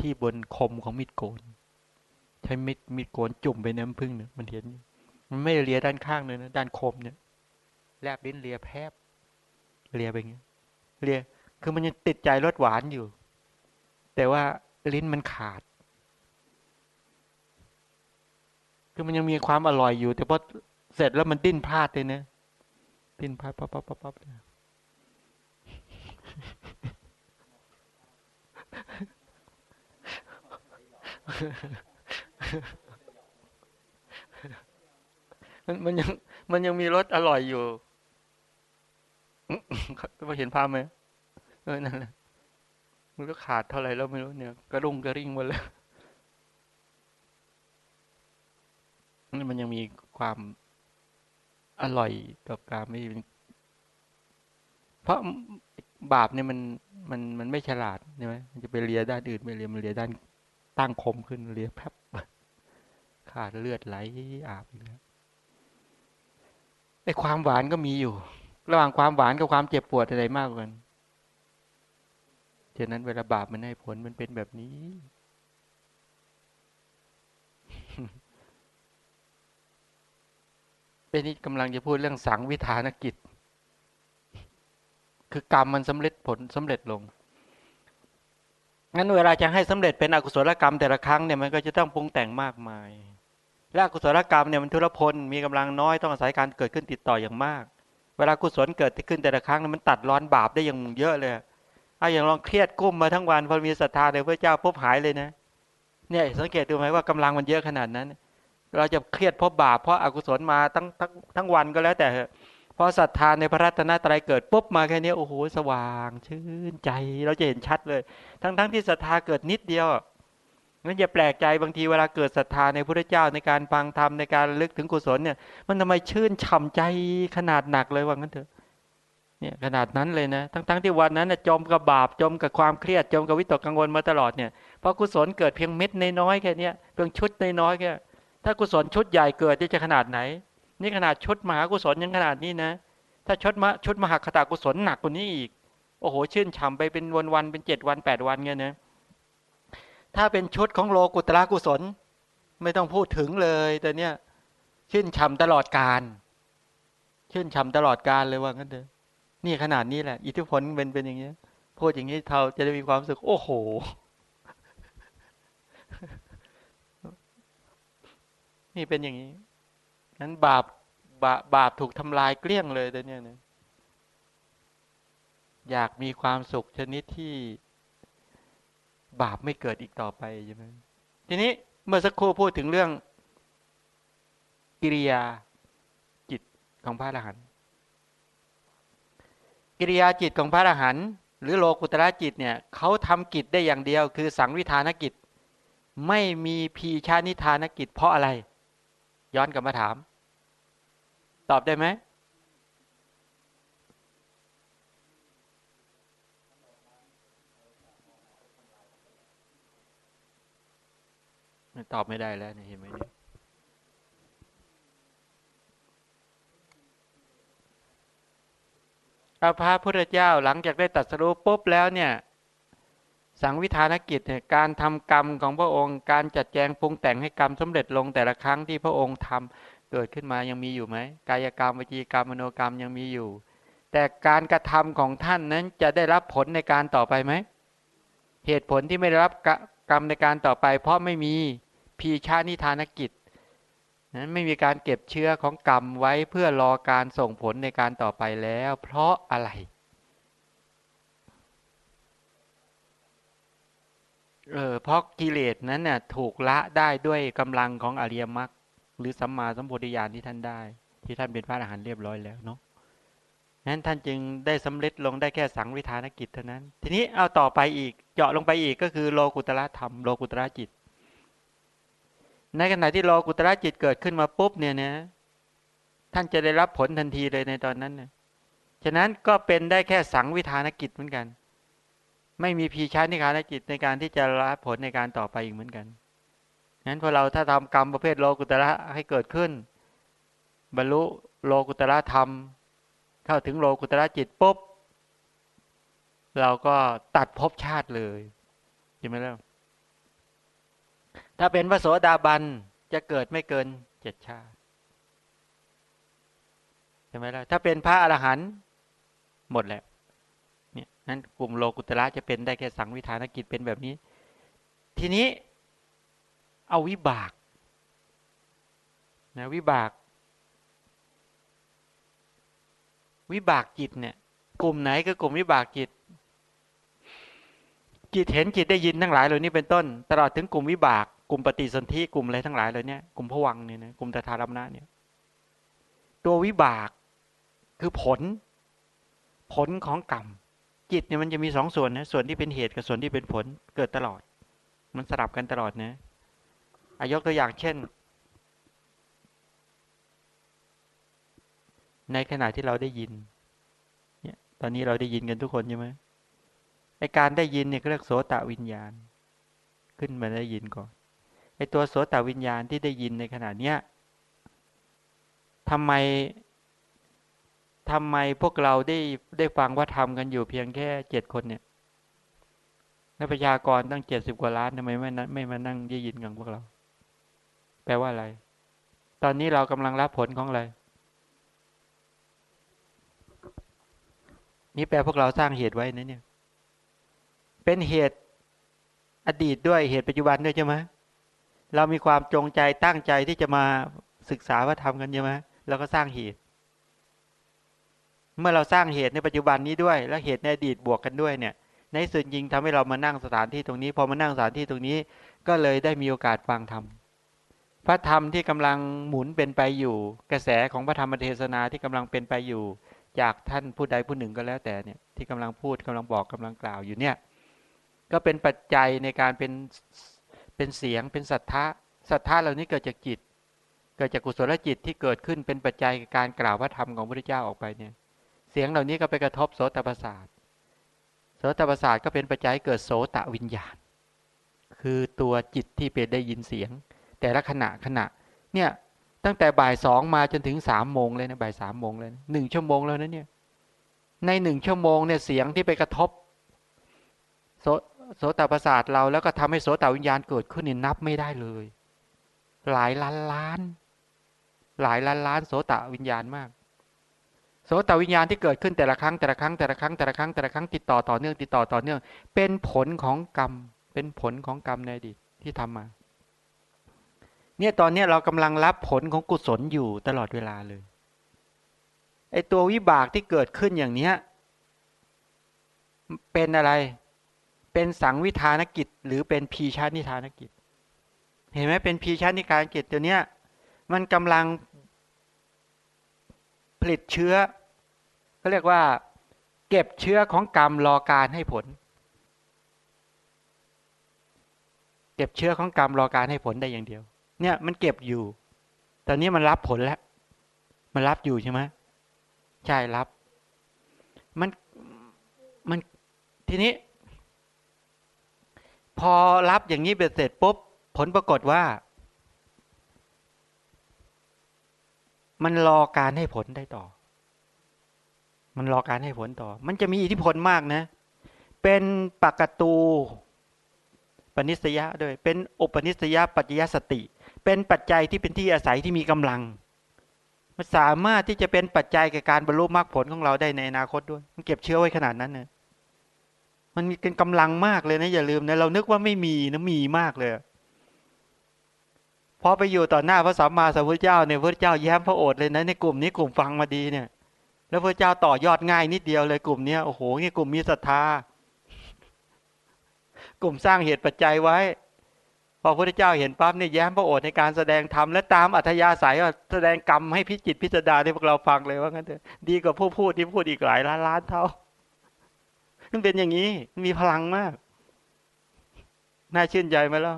ที่บนคมของมิดโกน ใช้มิดมิดโกนจุ่มไปน้ำพึ่งเนี่ยมันเห็นมันไม่เลียด้านข้างเลยนะด้านคมเนี่ยแลบลิ้นเลียแพบเลียไปอย่างเงี้ยเลียคือมันยังติดใจรสหวานอยู่ แต่ว่าลิ้นมันขาด คือมันยังมีความอร่อยอยู่ แต่พอ เสร็จแล้วมันดิ้นพลาดเลยนะ ดิ้นพลาดปั๊บปั๊บปั๊บปั๊บเมันมันยังมันยังมีรสอร่อยอยู่เห็นภาพไหมเออนั่นแหละมันก็ขาดเท่าไหร่แล้วไม่รู้เนี่ย กระรุ่งกระริ่งหมดเลยนี่มันยังมีความ อร่อยกับการไม่เพราะบาปเนี่ยมันมันมันไม่ฉลาดใช่ไหมมันจะไปเลียด้านอื่นไม่เลียมันเลียด้านตั้งคมขึ้นเลียแพบขาดเลือดไหลอาบเลยไอ้ความหวานก็มีอยู่ ระหว่างความหวานกับความเจ็บปวดอะไรมากกว่ากันฉะนั้นเวลาบาปมันให้ผลมันเป็นแบบนี้ เป็นนี้กำลังจะพูดเรื่องสังวิธานกิจ คือกรรมมันสำเร็จผลสำเร็จลง งั้นเวลาจะให้สำเร็จเป็นอกุศลกรรมแต่ละครั้งเนี่ยมันก็จะต้องปรุงแต่งมากมาย และอกุศลกรรมเนี่ยมันทุรพลมีกำลังน้อยต้องอาศัยการเกิดขึ้นติดต่ออย่างมาก เวลากุศลเกิดขึ้นแต่ละครั้งมันตัดร้อนบาปได้อย่างเยอะเลยเอาอย่างลองเครียดกุ้มมาทั้งวันพอมีศรัทธาในพระเจ้าปุ๊บหายเลยนะ เนี่ยสังเกตดูไหมว่ากำลังมันเยอะขนาดนั้น เราจะเครียดเพราะบาปเพราะอากุศลมาทั้งทั้งทั้งวันก็แล้วแต่พอศรัทธาในพระรัตนตรัยเกิดปุ๊บมาแค่นี้โอ้โหสว่าง ชื่นใจเราจะเห็นชัดเลย ทั้งๆทที่ศรัทธาเกิดนิดเดียวงั้นอย่าแปลกใจบางทีเวลาเกิดศรัทธาในพระเจ้าในการฟังธรรมในการลึกถึงกุศลเนี่ย มันทำไมชื่นฉ่าใจขนาดหนักเลยว่างั้นเถอะเนี่ยขนาดนั้นเลยนะทั้งๆที่วันนั้นจมกับบาปจมกับความเครียดจมกับวิตกกังวลมาตลอดเนี่ยเพราะกุศลเกิดเพียงเม็ดน้อยๆแค่นี้เพียงชุดน้อยๆแค่ ถ้ากุศลชุดใหญ่เกิดจะขนาดไหน นี่ขนาดชุดมหากุศลยังขนาดนี้นะ ถ้าชุดมชุดมหาคตากุศลหนักกว่านี้อีก โอ้โห ชื่นฉ่าไปเป็นวันวันเป็นเจ็ดวันแปดวันเงี้ยนะถ้าเป็นชุดของโลกุตระกุศล ไม่ต้องพูดถึงเลยแต่เนี้ยชื่นฉ่าตลอดการชื่นฉ่าตลอดการเลยว่างั้นเถอะนี่ขนาดนี้แหละ อิทธิพลเป็นเป็นอย่างเงี้ยพูดอย่างนี้เราจะได้มีความรู้สึก โอ้โห นี่เป็นอย่างนี้นั้นบาปบาบาปถูกทำลายเกลี้ยงเลยแต่เนี่ยนะอยากมีความสุขชนิดที่บาปไม่เกิดอีกต่อไปใช่ไหมทีนี้เมื่อสักครู่พูดถึงเรื่องกิริยาจิตของพระอรหันต์กิริยาจิตของพระอรหันต์หรือโลกุตระจิตเนี่ยเขาทำกิจได้อย่างเดียว คือสังวิธานกิจ ไม่มีพีชานิธานกิจเพราะอะไร ย้อนกลับมาถาม ตอบได้ไหมตอบไม่ได้แล้วเห็นไหมเนี่ยพระพุทธเจ้าหลังจากได้ตัดสรู้ปุ๊บแล้วเนี่ย สังวิธานกิจเนี่ยการทำกรรมของพระองค์ การจัดแจงปรุงแต่งให้กรรมสำเร็จลงแต่ละครั้งที่พระองค์ทำเกิดขึ้นมายังมีอยู่ไหมกายกรรมวิจีกรรมมโนกรรมยังมีอยู่ แต่การกระทำของท่านนั้นจะได้รับผลในการต่อไปไหมเหตุผลที่ไม่ได้รับกรรมในการต่อไป เพราะไม่มีพีชานิทานกิจนั้นไม่มีการเก็บเชื้อของกรรมไว้เพื่อรอการส่งผลในการต่อไปแล้ว เพราะอะไร เออเพราะกิเลสนั้นน่ะถูกละได้ด้วยกำลังของอริยมรรคหรือสัมมาสัมพุทธญาณที่ท่านได้ ที่ท่านเป็นพระอรหันต์เรียบร้อยแล้วเนาะนั้นท่านจึงได้สำเร็จลงได้แค่สังวิธานกิจเท่านั้น ทีนี้เอาต่อไปอีกเจาะลงไปอีกก็คือโลกุตระธรรมโลกุตระจิต ในขณะที่รอกุตระจิตเกิดขึ้นมาปุ๊บเนี่ยนะท่านจะได้รับผลทันทีเลยในตอนนั้นนะฉะนั้นก็เป็นได้แค่สังวิธานกิจเหมือนกัน ไม่มีพีชานิคานจิตในการที่จะรับผลในการต่อไปอีกเหมือนกันนั้นพอเราถ้าทำกรรมประเภทโลกุตระให้เกิดขึ้น บรรลุโลกุตระธรรม เข้าถึงโลกุตระจิตปุ๊บเราก็ตัดภพชาติเลยใช่ไหมล่ะถ้าเป็นพระโสดาบันจะเกิดไม่เกินเจ็ดชาติใช่ไหมล่ะถ้าเป็นพระอรหันต์หมดแล้ว นั้นกลุ่มโลกุตระจะเป็นได้แค่สังวิธานกิจเป็นแบบนี้ ทีนี้เอาวิบากนะวิบาก วิบากจิตเนี่ย กลุ่มไหนก็กลุ่มวิบากจิต จิตเห็นจิตได้ยินทั้งหลายเหล่านี้เป็นต้น ตลอดถึงกลุ่มวิบากกลุ่มปฏิสนธิกลุ่มอะไรทั้งหลายเลยเนี่ยกลุ่มผวังเนี่ยนะกลุ่มตถาลัมนะเนี่ย ตัววิบากคือผล ผลของกรรม จิตเนี่ยมันจะมีสองส่วนนะส่วนที่เป็นเหตุกับส่วนที่เป็นผลเกิดตลอด มันสลับกันตลอดนะอายกตัวอย่างเช่น ในขณะที่เราได้ยินเนี่ยตอนนี้เราได้ยินกันทุกคนใช่ไหมไอการได้ยินเนี่ยเรียกโสตวิญญาณ ขึ้นมาได้ยินก่อนไอตัวโสตวิญญาณที่ได้ยินในขณะเนี้ยทำไม ทำไมพวกเราได้ได้ฟังว่าทำกันอยู่เพียงแค่เจ็ดคนเนี่ยนักประชากรตั้งเจ็ดสิบกว่าล้านทำไมไม่ไม่มานั่งได้ยินกันพวกเรา แปลว่าอะไร ตอนนี้เรากำลังรับผลของอะไร นี่แปลพวกเราสร้างเหตุไว้นะเนี่ย เป็นเหตุอดีตด้วยเหตุปัจจุบันด้วยใช่ไหมเรามีความจงใจตั้งใจที่จะมาศึกษาว่าทำกันใช่ไหมเราก็สร้างเหตุ เมื่อเราสร้างเหตุในปัจจุบันนี้ด้วย และเหตุในอดีตบวกกันด้วยเนี่ย ในส่วนจริงทำให้เรามานั่งสถานที่ตรงนี้ พอมานั่งสถานที่ตรงนี้ ก็เลยได้มีโอกาสฟังธรรมพระธรรมที่กำลังหมุนเป็นไปอยู่ กระแสของพระธรรมเทศนาที่กำลังเป็นไปอยู่ จากท่านผู้ใดผู้หนึ่งก็แล้วแต่เนี่ยที่กำลังพูดกำลังบอกกำลังกล่าวอยู่เนี่ยก็เป็นปัจจัยในการเป็นเป็นเสียงเป็นศรัทธาศรัทธาเหล่านี้เกิดจากจิต เกิดจากกุศลจิตที่เกิดขึ้นเป็นปัจจัยการกล่าวพระธรรมของพระพุทธเจ้าออกไปเนี่ย เสียงเหล่านี้ก็ไปกระทบโสตประสาทโสตประสาทก็เป็นปัจจัยเกิดโสตวิญญาณ คือตัวจิตที่เป็นได้ยินเสียง แต่ละขณะขณะเนี่ยตั้งแต่บ่ายสองมาจนถึงสามโมงเลยนะบ่ายสามโมงเลยหนึ่งชั่วโมงแล้วนะเนี่ยในหนึ่งชั่วโมงเนี่ยเสียงที่ไปกระทบโสโสตประสาทเราแล้วก็ทำให้โสตวิญญาณเกิดขึ้นนี่นับไม่ได้เลย หลายล้านล้าน หลายล้านล้านโสตวิญญาณมาก โสตวิญญาณที่เกิดขึ้นแต่ละครั้งแต่ละครั้งแต่ละครั้งแต่ละครั้งแต่ละครั้งติดต่อต่อเนื่องติดต่อต่อเนื่อง เป็นผลของกรรม เป็นผลของกรรมในอดีตที่ทำมา เนี่ยตอนนี้เรากำลังรับผลของกุศลอยู่ตลอดเวลาเลยไอตัววิบากที่เกิดขึ้นอย่างเนี้ยเป็นอะไร เป็นสังวิธานกิจ หรือเป็นพีชานิธานกิจ เห็นไหมเป็นพีชานิการกิจตัวเนี้ยมันกำลัง ผลิตเชื้อก็เรียกว่า เก็บเชื้อของกรรมรอการให้ผล เก็บเชื้อของกรรมรอการให้ผลได้อย่างเดียว เนี่ยมันเก็บอยู่ ตอนนี้มันรับผลแล้ว มันรับอยู่ใช่ไหมใช่รับ มันมันทีนี้ พอรับอย่างนี้เเสร็จปุ๊บผลปรากฏว่า มันรอการให้ผลได้ต่อ มันรอการให้ผลต่อ มันจะมีอิทธิพลมากนะ เป็นปกตูปณิสยะด้วย เป็นอุปนิสยปัจจยสติ เป็นปัจจัยที่เป็นที่อาศัยที่มีกำลัง มันสามารถที่จะเป็นปัจจัยแก่การบรรลุมรรคผลของเราได้ในอนาคตด้วย มันเก็บเชื้อไว้ขนาดนั้นเนะมันมีเป็นกำลังมากเลยนะอย่าลืมนะเรานึกว่าไม่มีนะมีมากเลย พอไปอยู่ต่อหน้าพระสัมมาสัมพุทธเจ้าเนี่ยพระเจ้าแย้มพระโอษฐ์เลยนะในกลุ่มนี้กลุ่มฟังมาดีเนี่ย แล้วพระเจ้าต่อยอดง่ายนิดเดียวเลยกลุ่มเนี้ยโอ้โหนี่กลุ่มมีศรัทธากลุ่มสร้างเหตุปัจจัยไว้ พอพระพุทธเจ้าเห็นปั๊บเนี่ยแย้มพระโอษฐ์ในการแสดงธรรมและตามอัธยาศัยว่าแสดงกรรมให้พิจิตพิสดารให้พวกเราฟังเลยว่างั้นเถอะดีกว่าผู้พูดที่พูดอีกหลายล้านล้านเท่ามันเป็นอย่างนี้มีพลังมาก น่าชื่นใจไหมล่ะ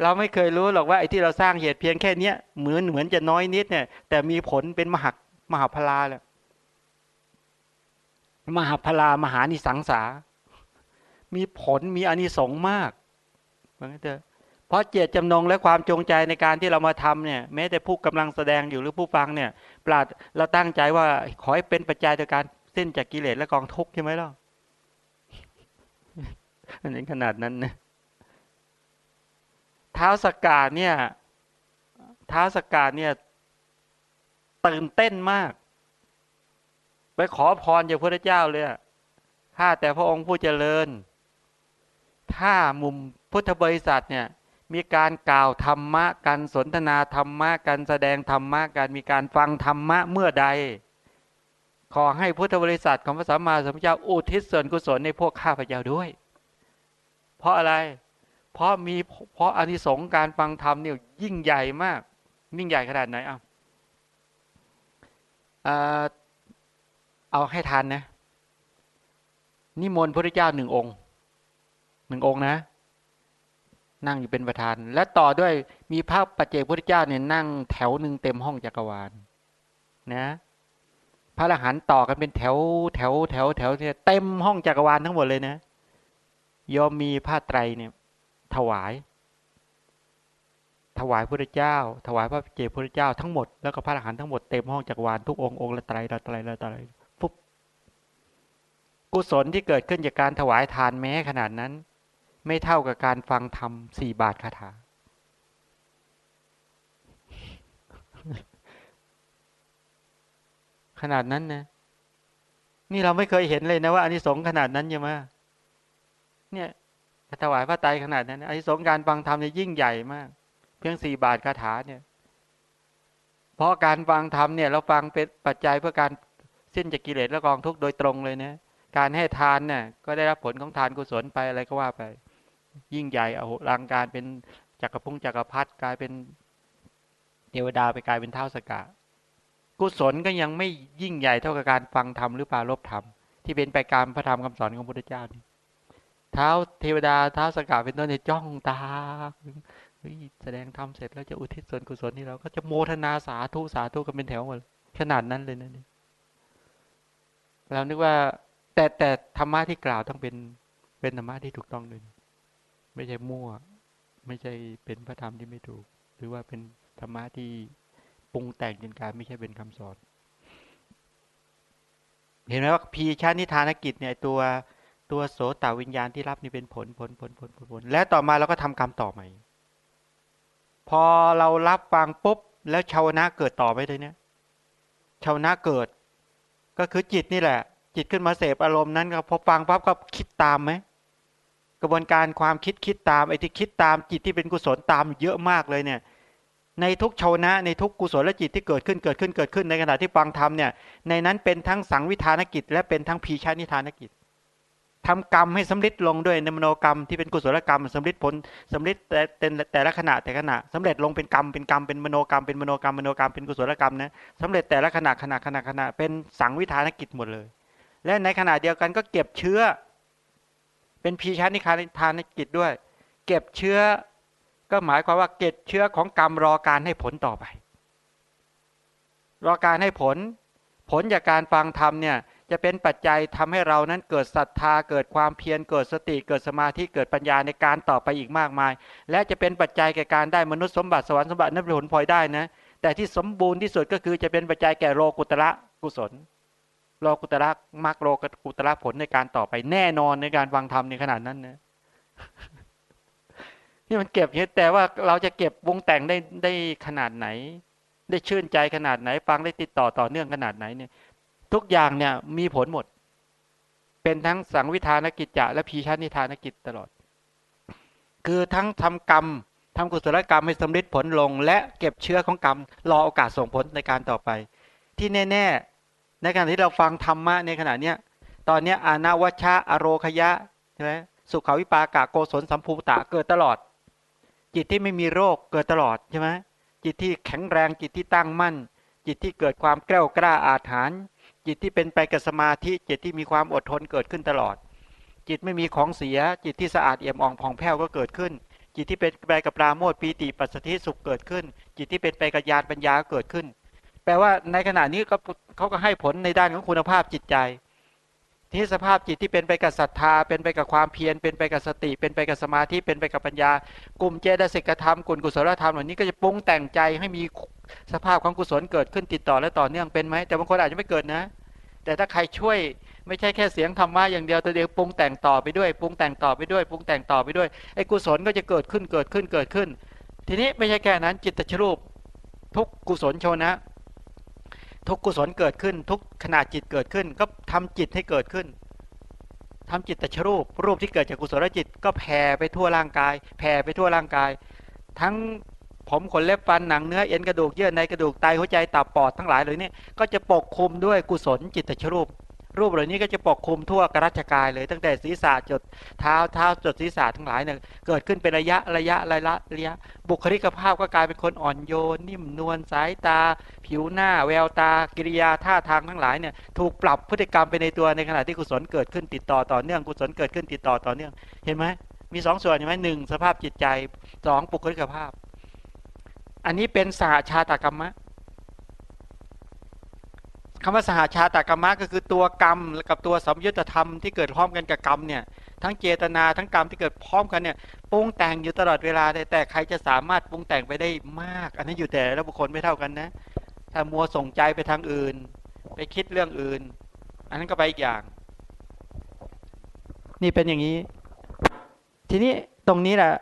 เราไม่เคยรู้หรอกว่าไอ้ที่เราสร้างเหตุเพียงแค่เนี้ยเหมือนเหมือนจะน้อยนิดเนี่ย แต่มีผลเป็นมหามหาพลาแหละมหาพลามหานิสังสา มีผลมีอานิสงส์มากเหมือนกันเถอะเพราะเจตจำนงและความจงใจในการที่เรามาทำเนี่ย แม้แต่ผู้กำลังแสดงอยู่หรือผู้ฟังเนี่ย ปราดเราตั้งใจว่าขอให้เป็นปัจจัยโดยการเส้นจากกิเลสและกองทุกข์ใช่ไหมล่ะอันนี้ขนาดนั้นนะ ท้าสกาดเนี่ยเท้าสกาดเนี่ยตื่นเต้นมาก ไปขอพรจากพระเจ้าเลยข้าแต่พระองค์ผู้เจริญ ถ้ามุมพุทธบริษัทเนี่ยมีการกล่าวธรรมะการสนทนาธรรมะการแสดงธรรมะการมีการฟังธรรมะเมื่อใด ขอให้พุทธบริษัทของพระสัมมาสัมพุทธเจ้าอุทิศส่วนกุศลในพวกข้าพเจ้าด้วย เพราะอะไร เพราะมีเพราะอานิสงส์การฟังธรรมเนี่ยยิ่งใหญ่มาก ยิ่งใหญ่ขนาดไหนอะเอาให้ทันนะ นิมนต์พระเจ้าหนึ่งองค์หนึ่งองค์นะ นั่งอยู่เป็นประธาน และต่อด้วยมีพระปัจเจกพุทธเจ้าเนี่ยนั่งแถวหนึ่งเต็มห้องจักรวาลนะ พระอรหันต์ต่อกันเป็นแถวแถวแถวแถวเนี่ยเต็มห้องจักรวาลทั้งหมดเลยนะยอมมีผ้าไตรเนี่ย ถวาย ถวายพระเจ้า ถวายพระเจกพระเจ้าทั้งหมดแล้วก็พระอรหันต์ทั้งหมดเต็มห้องจักรวาลทุกองค์องค์ละไตรละไตรละไตรฟุบกุศลที่เกิดขึ้นจากการถวายทานแม้ขนาดนั้น ไม่เท่ากับการฟังธรรมสี่บาทคาถาขนาดนั้นนะ นี่เราไม่เคยเห็นเลยนะว่าอานิสงส์ขนาดนั้นใช่ไหมเนี่ย ถวายพระไตรขนาดนั้นอานิสงการฟังธรรมเนี่ยยิ่งใหญ่มาก เพียงสี่บาทคาถาเนี่ย เพราะการฟังธรรมเนี่ยเราฟังเป็นปัจจัยเพื่อการสิ้นจากกิเลสและกองทุกข์โดยตรงเลยนะการให้ทานเนี่ยก็ได้รับผลของทานกุศลไปอะไรก็ว่าไป ยิ่งใหญ่เอาลังการเป็นจักรพงจักรพรรดิกลายเป็นเทวดาไปกลายเป็นเท้าสกากุศลก็ยังไม่ยิ่งใหญ่เท่ากับการฟังธรรมหรือปารลบธรรมที่เป็นไปการพระธรรมคำสอนของพระพุทธเจ้านี่ เท้าเทวดาเท้าสกาเป็นต้นเนี่ยจ้องตาแสดงธรรมเสร็จแล้วจะอุทิศส่วนกุศลนี่เราก็จะโมทนาสาธุสาธุกันเป็นแถวหมดขนาดนั้นเลยนะนี่เรานึกว่า แต่แต่ธรรมะที่กล่าวต้องเป็นเป็นธรรมะที่ถูกต้องด้วยไม่ใช่มั่ว ไม่ใช่เป็นพระธรรมที่ไม่ถูก หรือว่าเป็นธรรมะที่ปรุงแต่งจนกลายไม่ใช่เป็นคำสอน เห็นไหมว่าพีชานิทานกิจเนี่ยตัว ตัวโสตวิญญาณที่รับนี่เป็นผลผลผลผลผลผล และต่อมาเราก็ทำกรรมต่อใหม่ พอเรารับฟังปุ๊บ แล้วชาวนะเกิดต่อไปเลยเนี่ยชาวนะเกิด ก็คือจิตนี่แหละ จิตขึ้นมาเสพอารมณ์นั้นก็พอฟังปั๊บก็คิดตามไหมกระบวนการความคิดคิดตามไอ้ที่คิดตามจิตที่เป็นกุศลตามเยอะมากเลยเนี่ยในทุกชาวนะในทุกกุศลและจิตที่เกิดขึ้นเกิดขึ้นเกิดขึ้นในขณะที่ฟังธรรมเนี่ยในนั้นเป็นทั้งสังวิธานกิจ และเป็นทั้งพีชานิธานกิจ ทำกรรมให้สำลิดลงด้วยนมโนกรรมที่เป็นกุศลกรรมสำลิดผลสำลิดแต่แต่แต่ละขณะแต่ขณะสำเร็จลงเป็นกรรมเป็นกรรมเป็นมโนกรรมเป็นมโนกรรมมโนกรรมเป็นกุศลกรรมนะสำเร็จแต่ละขณะขณะขณะขณะเป็นสังวิธานกิจหมดเลย และในขณะเดียวกันก็เก็บเชื้อ เป็นพีชานิคาทานกิจด้วย เก็บเชื้อ ก็หมายความว่าเก็บเชื้อของกรรมรอการให้ผลต่อไป รอการให้ผล ผลจากการฟังธรรมเนี่ย จะเป็นปัจจัยทำให้เรานั้นเกิดศรัทธาเกิดความเพียรเกิดสติเกิดสมาธิเกิดปัญญาในการต่อไปอีกมากมาย และจะเป็นปัจจัยแก่การได้มนุษย์สมบัติสวรรค์สมบัตินั้นเป็นผลพลอยได้นะ แต่ที่สมบูรณ์ที่สุดก็คือจะเป็นปัจจัยแก่โลกุตระกุศลโลกุตระมรรคโลกุตระผลในการต่อไปแน่นอนในการฟังธรรมในขนาดนั้นนะนี่มันเก็บแต่ว่าเราจะเก็บวงแต่งได้ได้ขนาดไหน ได้ชื่นใจขนาดไหน ฟังได้ติดต่อต่อเนื่องขนาดไหนเนี่ย ทุกอย่างเนี่ยมีผลหมด เป็นทั้งสังวิธานกิจจะและพีชานิธานกิจตลอด คือทั้งทำกรรมทำกุศลกรรมให้สำเร็จผลลง และเก็บเชื้อของกรรม รอโอกาสส่งผลในการต่อไป ที่แน่ ๆ ในขณะที่เราฟังธรรมะในขณะเนี้ยตอนนี้อานาวชชะอโรคยะใช่ไหมสุขาวิปากะโกศลสัมภูตะเกิดตลอด จิตที่ไม่มีโรคเกิดตลอดใช่ไหมจิตที่แข็งแรงจิตที่ตั้งมั่น จิตที่เกิดความแกล้วกล้าอาถรรพ์ จิตที่เป็นไปกับสมาธิจิตที่มีความอดทนเกิดขึ้นตลอด จิตไม่มีของเสีย จิตที่สะอาดเอี่ยมอ่องผ่องแผ้วก็เกิดขึ้น จิตที่เป็นไปกับปราโมทปีติปัสสติสุขเกิดขึ้น จิตที่เป็นไปกับญาณปัญญาเกิดขึ้น แปลว่าในขณะนี้ก็เขาก็ให้ผลในด้านของคุณภาพจิตใจ ที่สภาพจิตที่เป็นไปกับศรัทธา เป็นไปกับความเพียร เป็นไปกับสติ เป็นไปกับสมาธิ เป็นไปกับปัญญา กลุ่มเจตสิกธรรม กลุ่มกุศลธรรมเหล่านี้ก็จะปรุงแต่งใจให้มีสภาพของกุศลเกิดขึ้นติดต่อและต่อเนื่องเป็นไหม แต่บางคนอาจจะไม่เกิดนะ แต่ถ้าใครช่วยไม่ใช่แค่เสียงธรรมะอย่างเดียวตัวเดียวปรุงแต่งต่อไปด้วย ปรุงแต่งต่อไปด้วย ปรุงแต่งต่อไปด้วย ไอ้กุศลก็จะเกิดขึ้น เกิดขึ้น เกิดขึ้น ทีนี้ไม่ใช่แค่นั้น จิตตชรูป ทุกกุศลโชนะ ทุกกุศลเกิดขึ้น ทุกขณะจิตเกิดขึ้น ก็ทำจิตให้เกิดขึ้นทำจิตตชรูป รูปที่เกิดจากกุศลจิต ก็แผ่ไปทั่วร่างกาย แผ่ไปทั่วร่างกาย ทั้งผมขนเล็บฟันหนังเนื้อเอ็นกระดูกเยื่อในกระดูกไตหัวใจตับปอดทั้งหลายเลยนี่ก็จะปกคลุมด้วยกุศลจิตตชรูป รูปเหล่านี้ก็จะปกคลุมทั่วกระชกายเลย ตั้งแต่ศีรษะจดเท้าเท้าจดศีรษะทั้งหลายเนี่ยเกิดขึ้นเป็นระยะระยะระยะระยะ บุคลิกภาพก็กลายเป็นคนอ่อนโยน นิ่มนวลสายตา ผิวหน้า แววตา กิริยาท่าทางทั้งหลายเนี่ยถูกปรับพฤติกรรมไปในตัวในขณะที่กุศลเกิดขึ้นติดต่อต่อเนื่องกุศลเกิดขึ้นติดต่อต่อเนื่องเห็นไหมมีสองส่วนเห็นไหมหนึ่งสภาพจิตใจสองบุคลิกภาพ อันนี้เป็นสหชาตกรรมะ คำว่าสหชาตกรรมะก็คือตัวกรรมกับตัวสมยุตธรรมที่เกิดพร้อมกันกับกรรมเนี่ยทั้งเจตนาทั้งกรรมที่เกิดพร้อมกันเนี่ยปรุงแต่งอยู่ตลอดเวลาแต่ใครจะสามารถปรุงแต่งไปได้มาก อันนี้อยู่แต่ละบุคคลไม่เท่ากันนะ ถ้ามัวส่งใจไปทางอื่น ไปคิดเรื่องอื่น อันนั้นก็ไปอีกอย่าง นี่เป็นอย่างนี้ ทีนี้ตรงนี้แหละ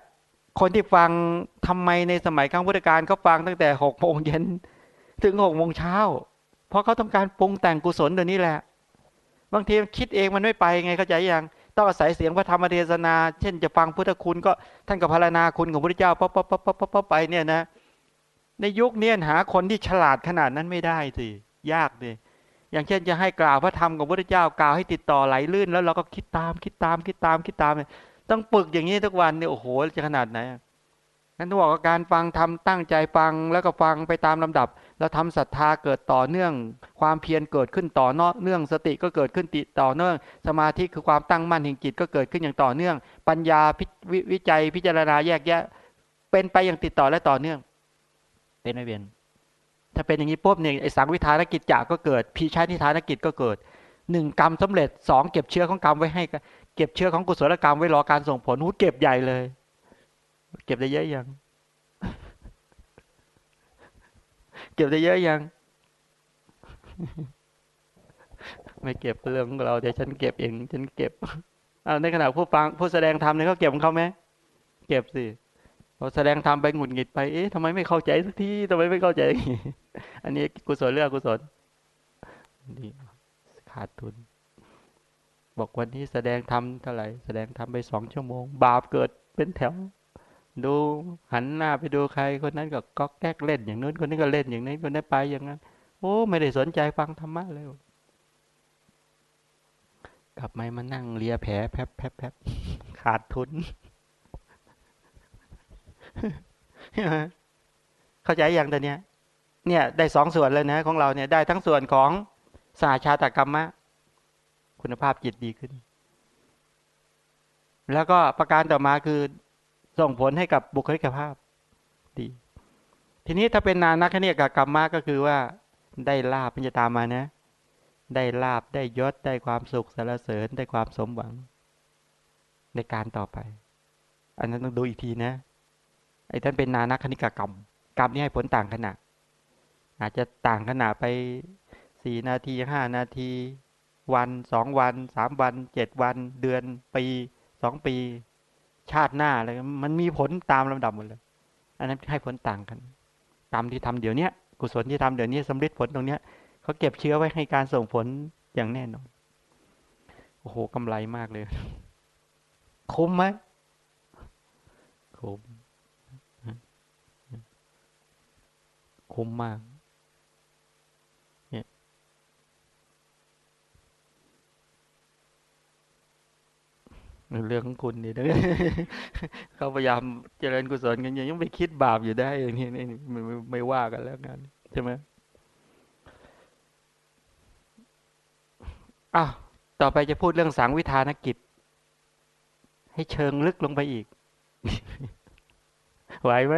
คนที่ฟังทำไมในสมัยครั้งพุทธกาลเขาฟังตั้งแต่หกโมงเย็นถึงหกโมงเช้า เพราะเขาต้องการปรุงแต่งกุศลเดี๋ยวนี้แหละ บางทีคิดเองมันไม่ไปไงเข้าใจยังต้องอาศัยเสียงพระธรรมเทศนา เช่นจะฟังพุทธคุณก็ท่านก็พรรณนาคุณของพระเจ้าป๊อปป๊อปป๊อปป๊อปไปเนี่ยนะ ในยุคนี้หาคนที่ฉลาดขนาดนั้นไม่ได้สิยากเลยอย่างเช่นจะให้กล่าวพระธรรมของพระเจ้ากล่าวให้ติดต่อไหลลื่น แล้วเราก็คิดตามคิดตามคิดตามคิดตามเนี่ยต้องฝึกอย่างนี้ทุกวันเนี่ยโอ้โหจะขนาดไหนนั้นต้องบอกว่าการฟังธรรมตั้งใจฟังแล้วก็ฟังไปตามลำดับ แล้วทำศรัทธาเกิดต่อเนื่อง ความเพียรเกิดขึ้นต่อเนื่องสติก็เกิดขึ้นติต่อเนื่อง สมาธิคือความตั้งมั่นแห่งจิตก็เกิดขึ้นอย่างต่อเนื่อง ปัญญาวิจัยพิจารณาแยกแยะ เป็นไปอย่างติดต่อและต่อเนื่อง เป็นไม่เป็นถ้าเป็นอย่างนี้ปุ๊บเนี่ยไอ้สังวิธานกิจจะก็เกิดพีชานิธานกิจก็เกิดหนึ่งกรรมสำเร็จสองเก็บเชื้อของกรรมไว้ให้เก็บเชื้อของกุศลกรรมไว้รอการส่งผลหูเก็บใหญ่เลย เก็บได้เยอะยัง เก็บได้เยอะยัง ไม่เก็บเรื่องของเราแต่ฉันเก็บเอง ฉันเก็บเอาในขณะผู้ฟังผู้แสดงธรรมเนี่ยเขาเก็บของเขาไหมเก็บสิพอแสดงธรรมไปหงุดหงิดไปเอ๊ะทำไมไม่เข้าใจสักทีทำไมไม่เข้าใจ อันนี้กุศลเรื่องกุศลดีขาดทุน บอกวันนี้แสดงทำเท่าไหร่แสดงทำไปสองชั่วโมง บาปเกิดเป็นแถว ดูหันหน้าไปดูใครคนนั้นก็ก๊อกแก๊กเล่นอย่างนู้นคนนี้ก็เล่นอย่างนี้คนนี้ไปอย่างนั้น โอ้ไม่ได้สนใจฟังธรรมะเลยกลับมามานั่งเลียแผลแพบแพบแพบขาดทุนเข้าใจอย่างตัวเนี้ย เนี่ยได้สองส่วนเลยนะ ของเราเนี่ยได้ทั้งส่วนของสาชาตกรรมะ คุณภาพจิตดีขึ้น แล้วก็ประการต่อมาคือ ส่งผลให้กับบุคลิกภาพดี ทีนี้ถ้าเป็นนานักเนี่ยกับกรรมะก็คือว่า ได้ลาบมันจะตามมานะ ได้ลาบได้ยศได้ความสุขสารเสริญได้ความสมหวัง ในการต่อไป อันนั้นต้องดูอีกทีนะไอ้ท่านเป็นนานักคณิกกรรม กรรมนี่ให้ผลต่างขนาดอาจจะต่างขนาดไปสี่นาทีห้านาที วันสองวันสามวันเจ็ดวัน เดือน ปีสองปี ชาติหน้าอะไรมันมีผลตามลำดับหมดเลย อันนั้นให้ผลต่างกันกรรมที่ทำเดี๋ยวนี้กุศลที่ทำเดี๋ยวนี้สำเร็จผลตรงเนี้ยเขาเก็บเชื้อไว้ให้การส่งผลอย่างแน่นอนโอ้โหกำไรมากเลย คุ้มไหมคุ้มคุ้มมาก เนี่ย เรื่องของคุณนี่นะเขาพยายามเจริญกุศลกันยังไปคิดบาปอยู่ได้อย่างนี้นี่ไม่ไม่ไม่ว่ากันแล้วกันใช่ไหมอ้าวต่อไปจะพูดเรื่องสังวิธานกิจ ให้เชิงลึกลงไปอีก ไหวไหม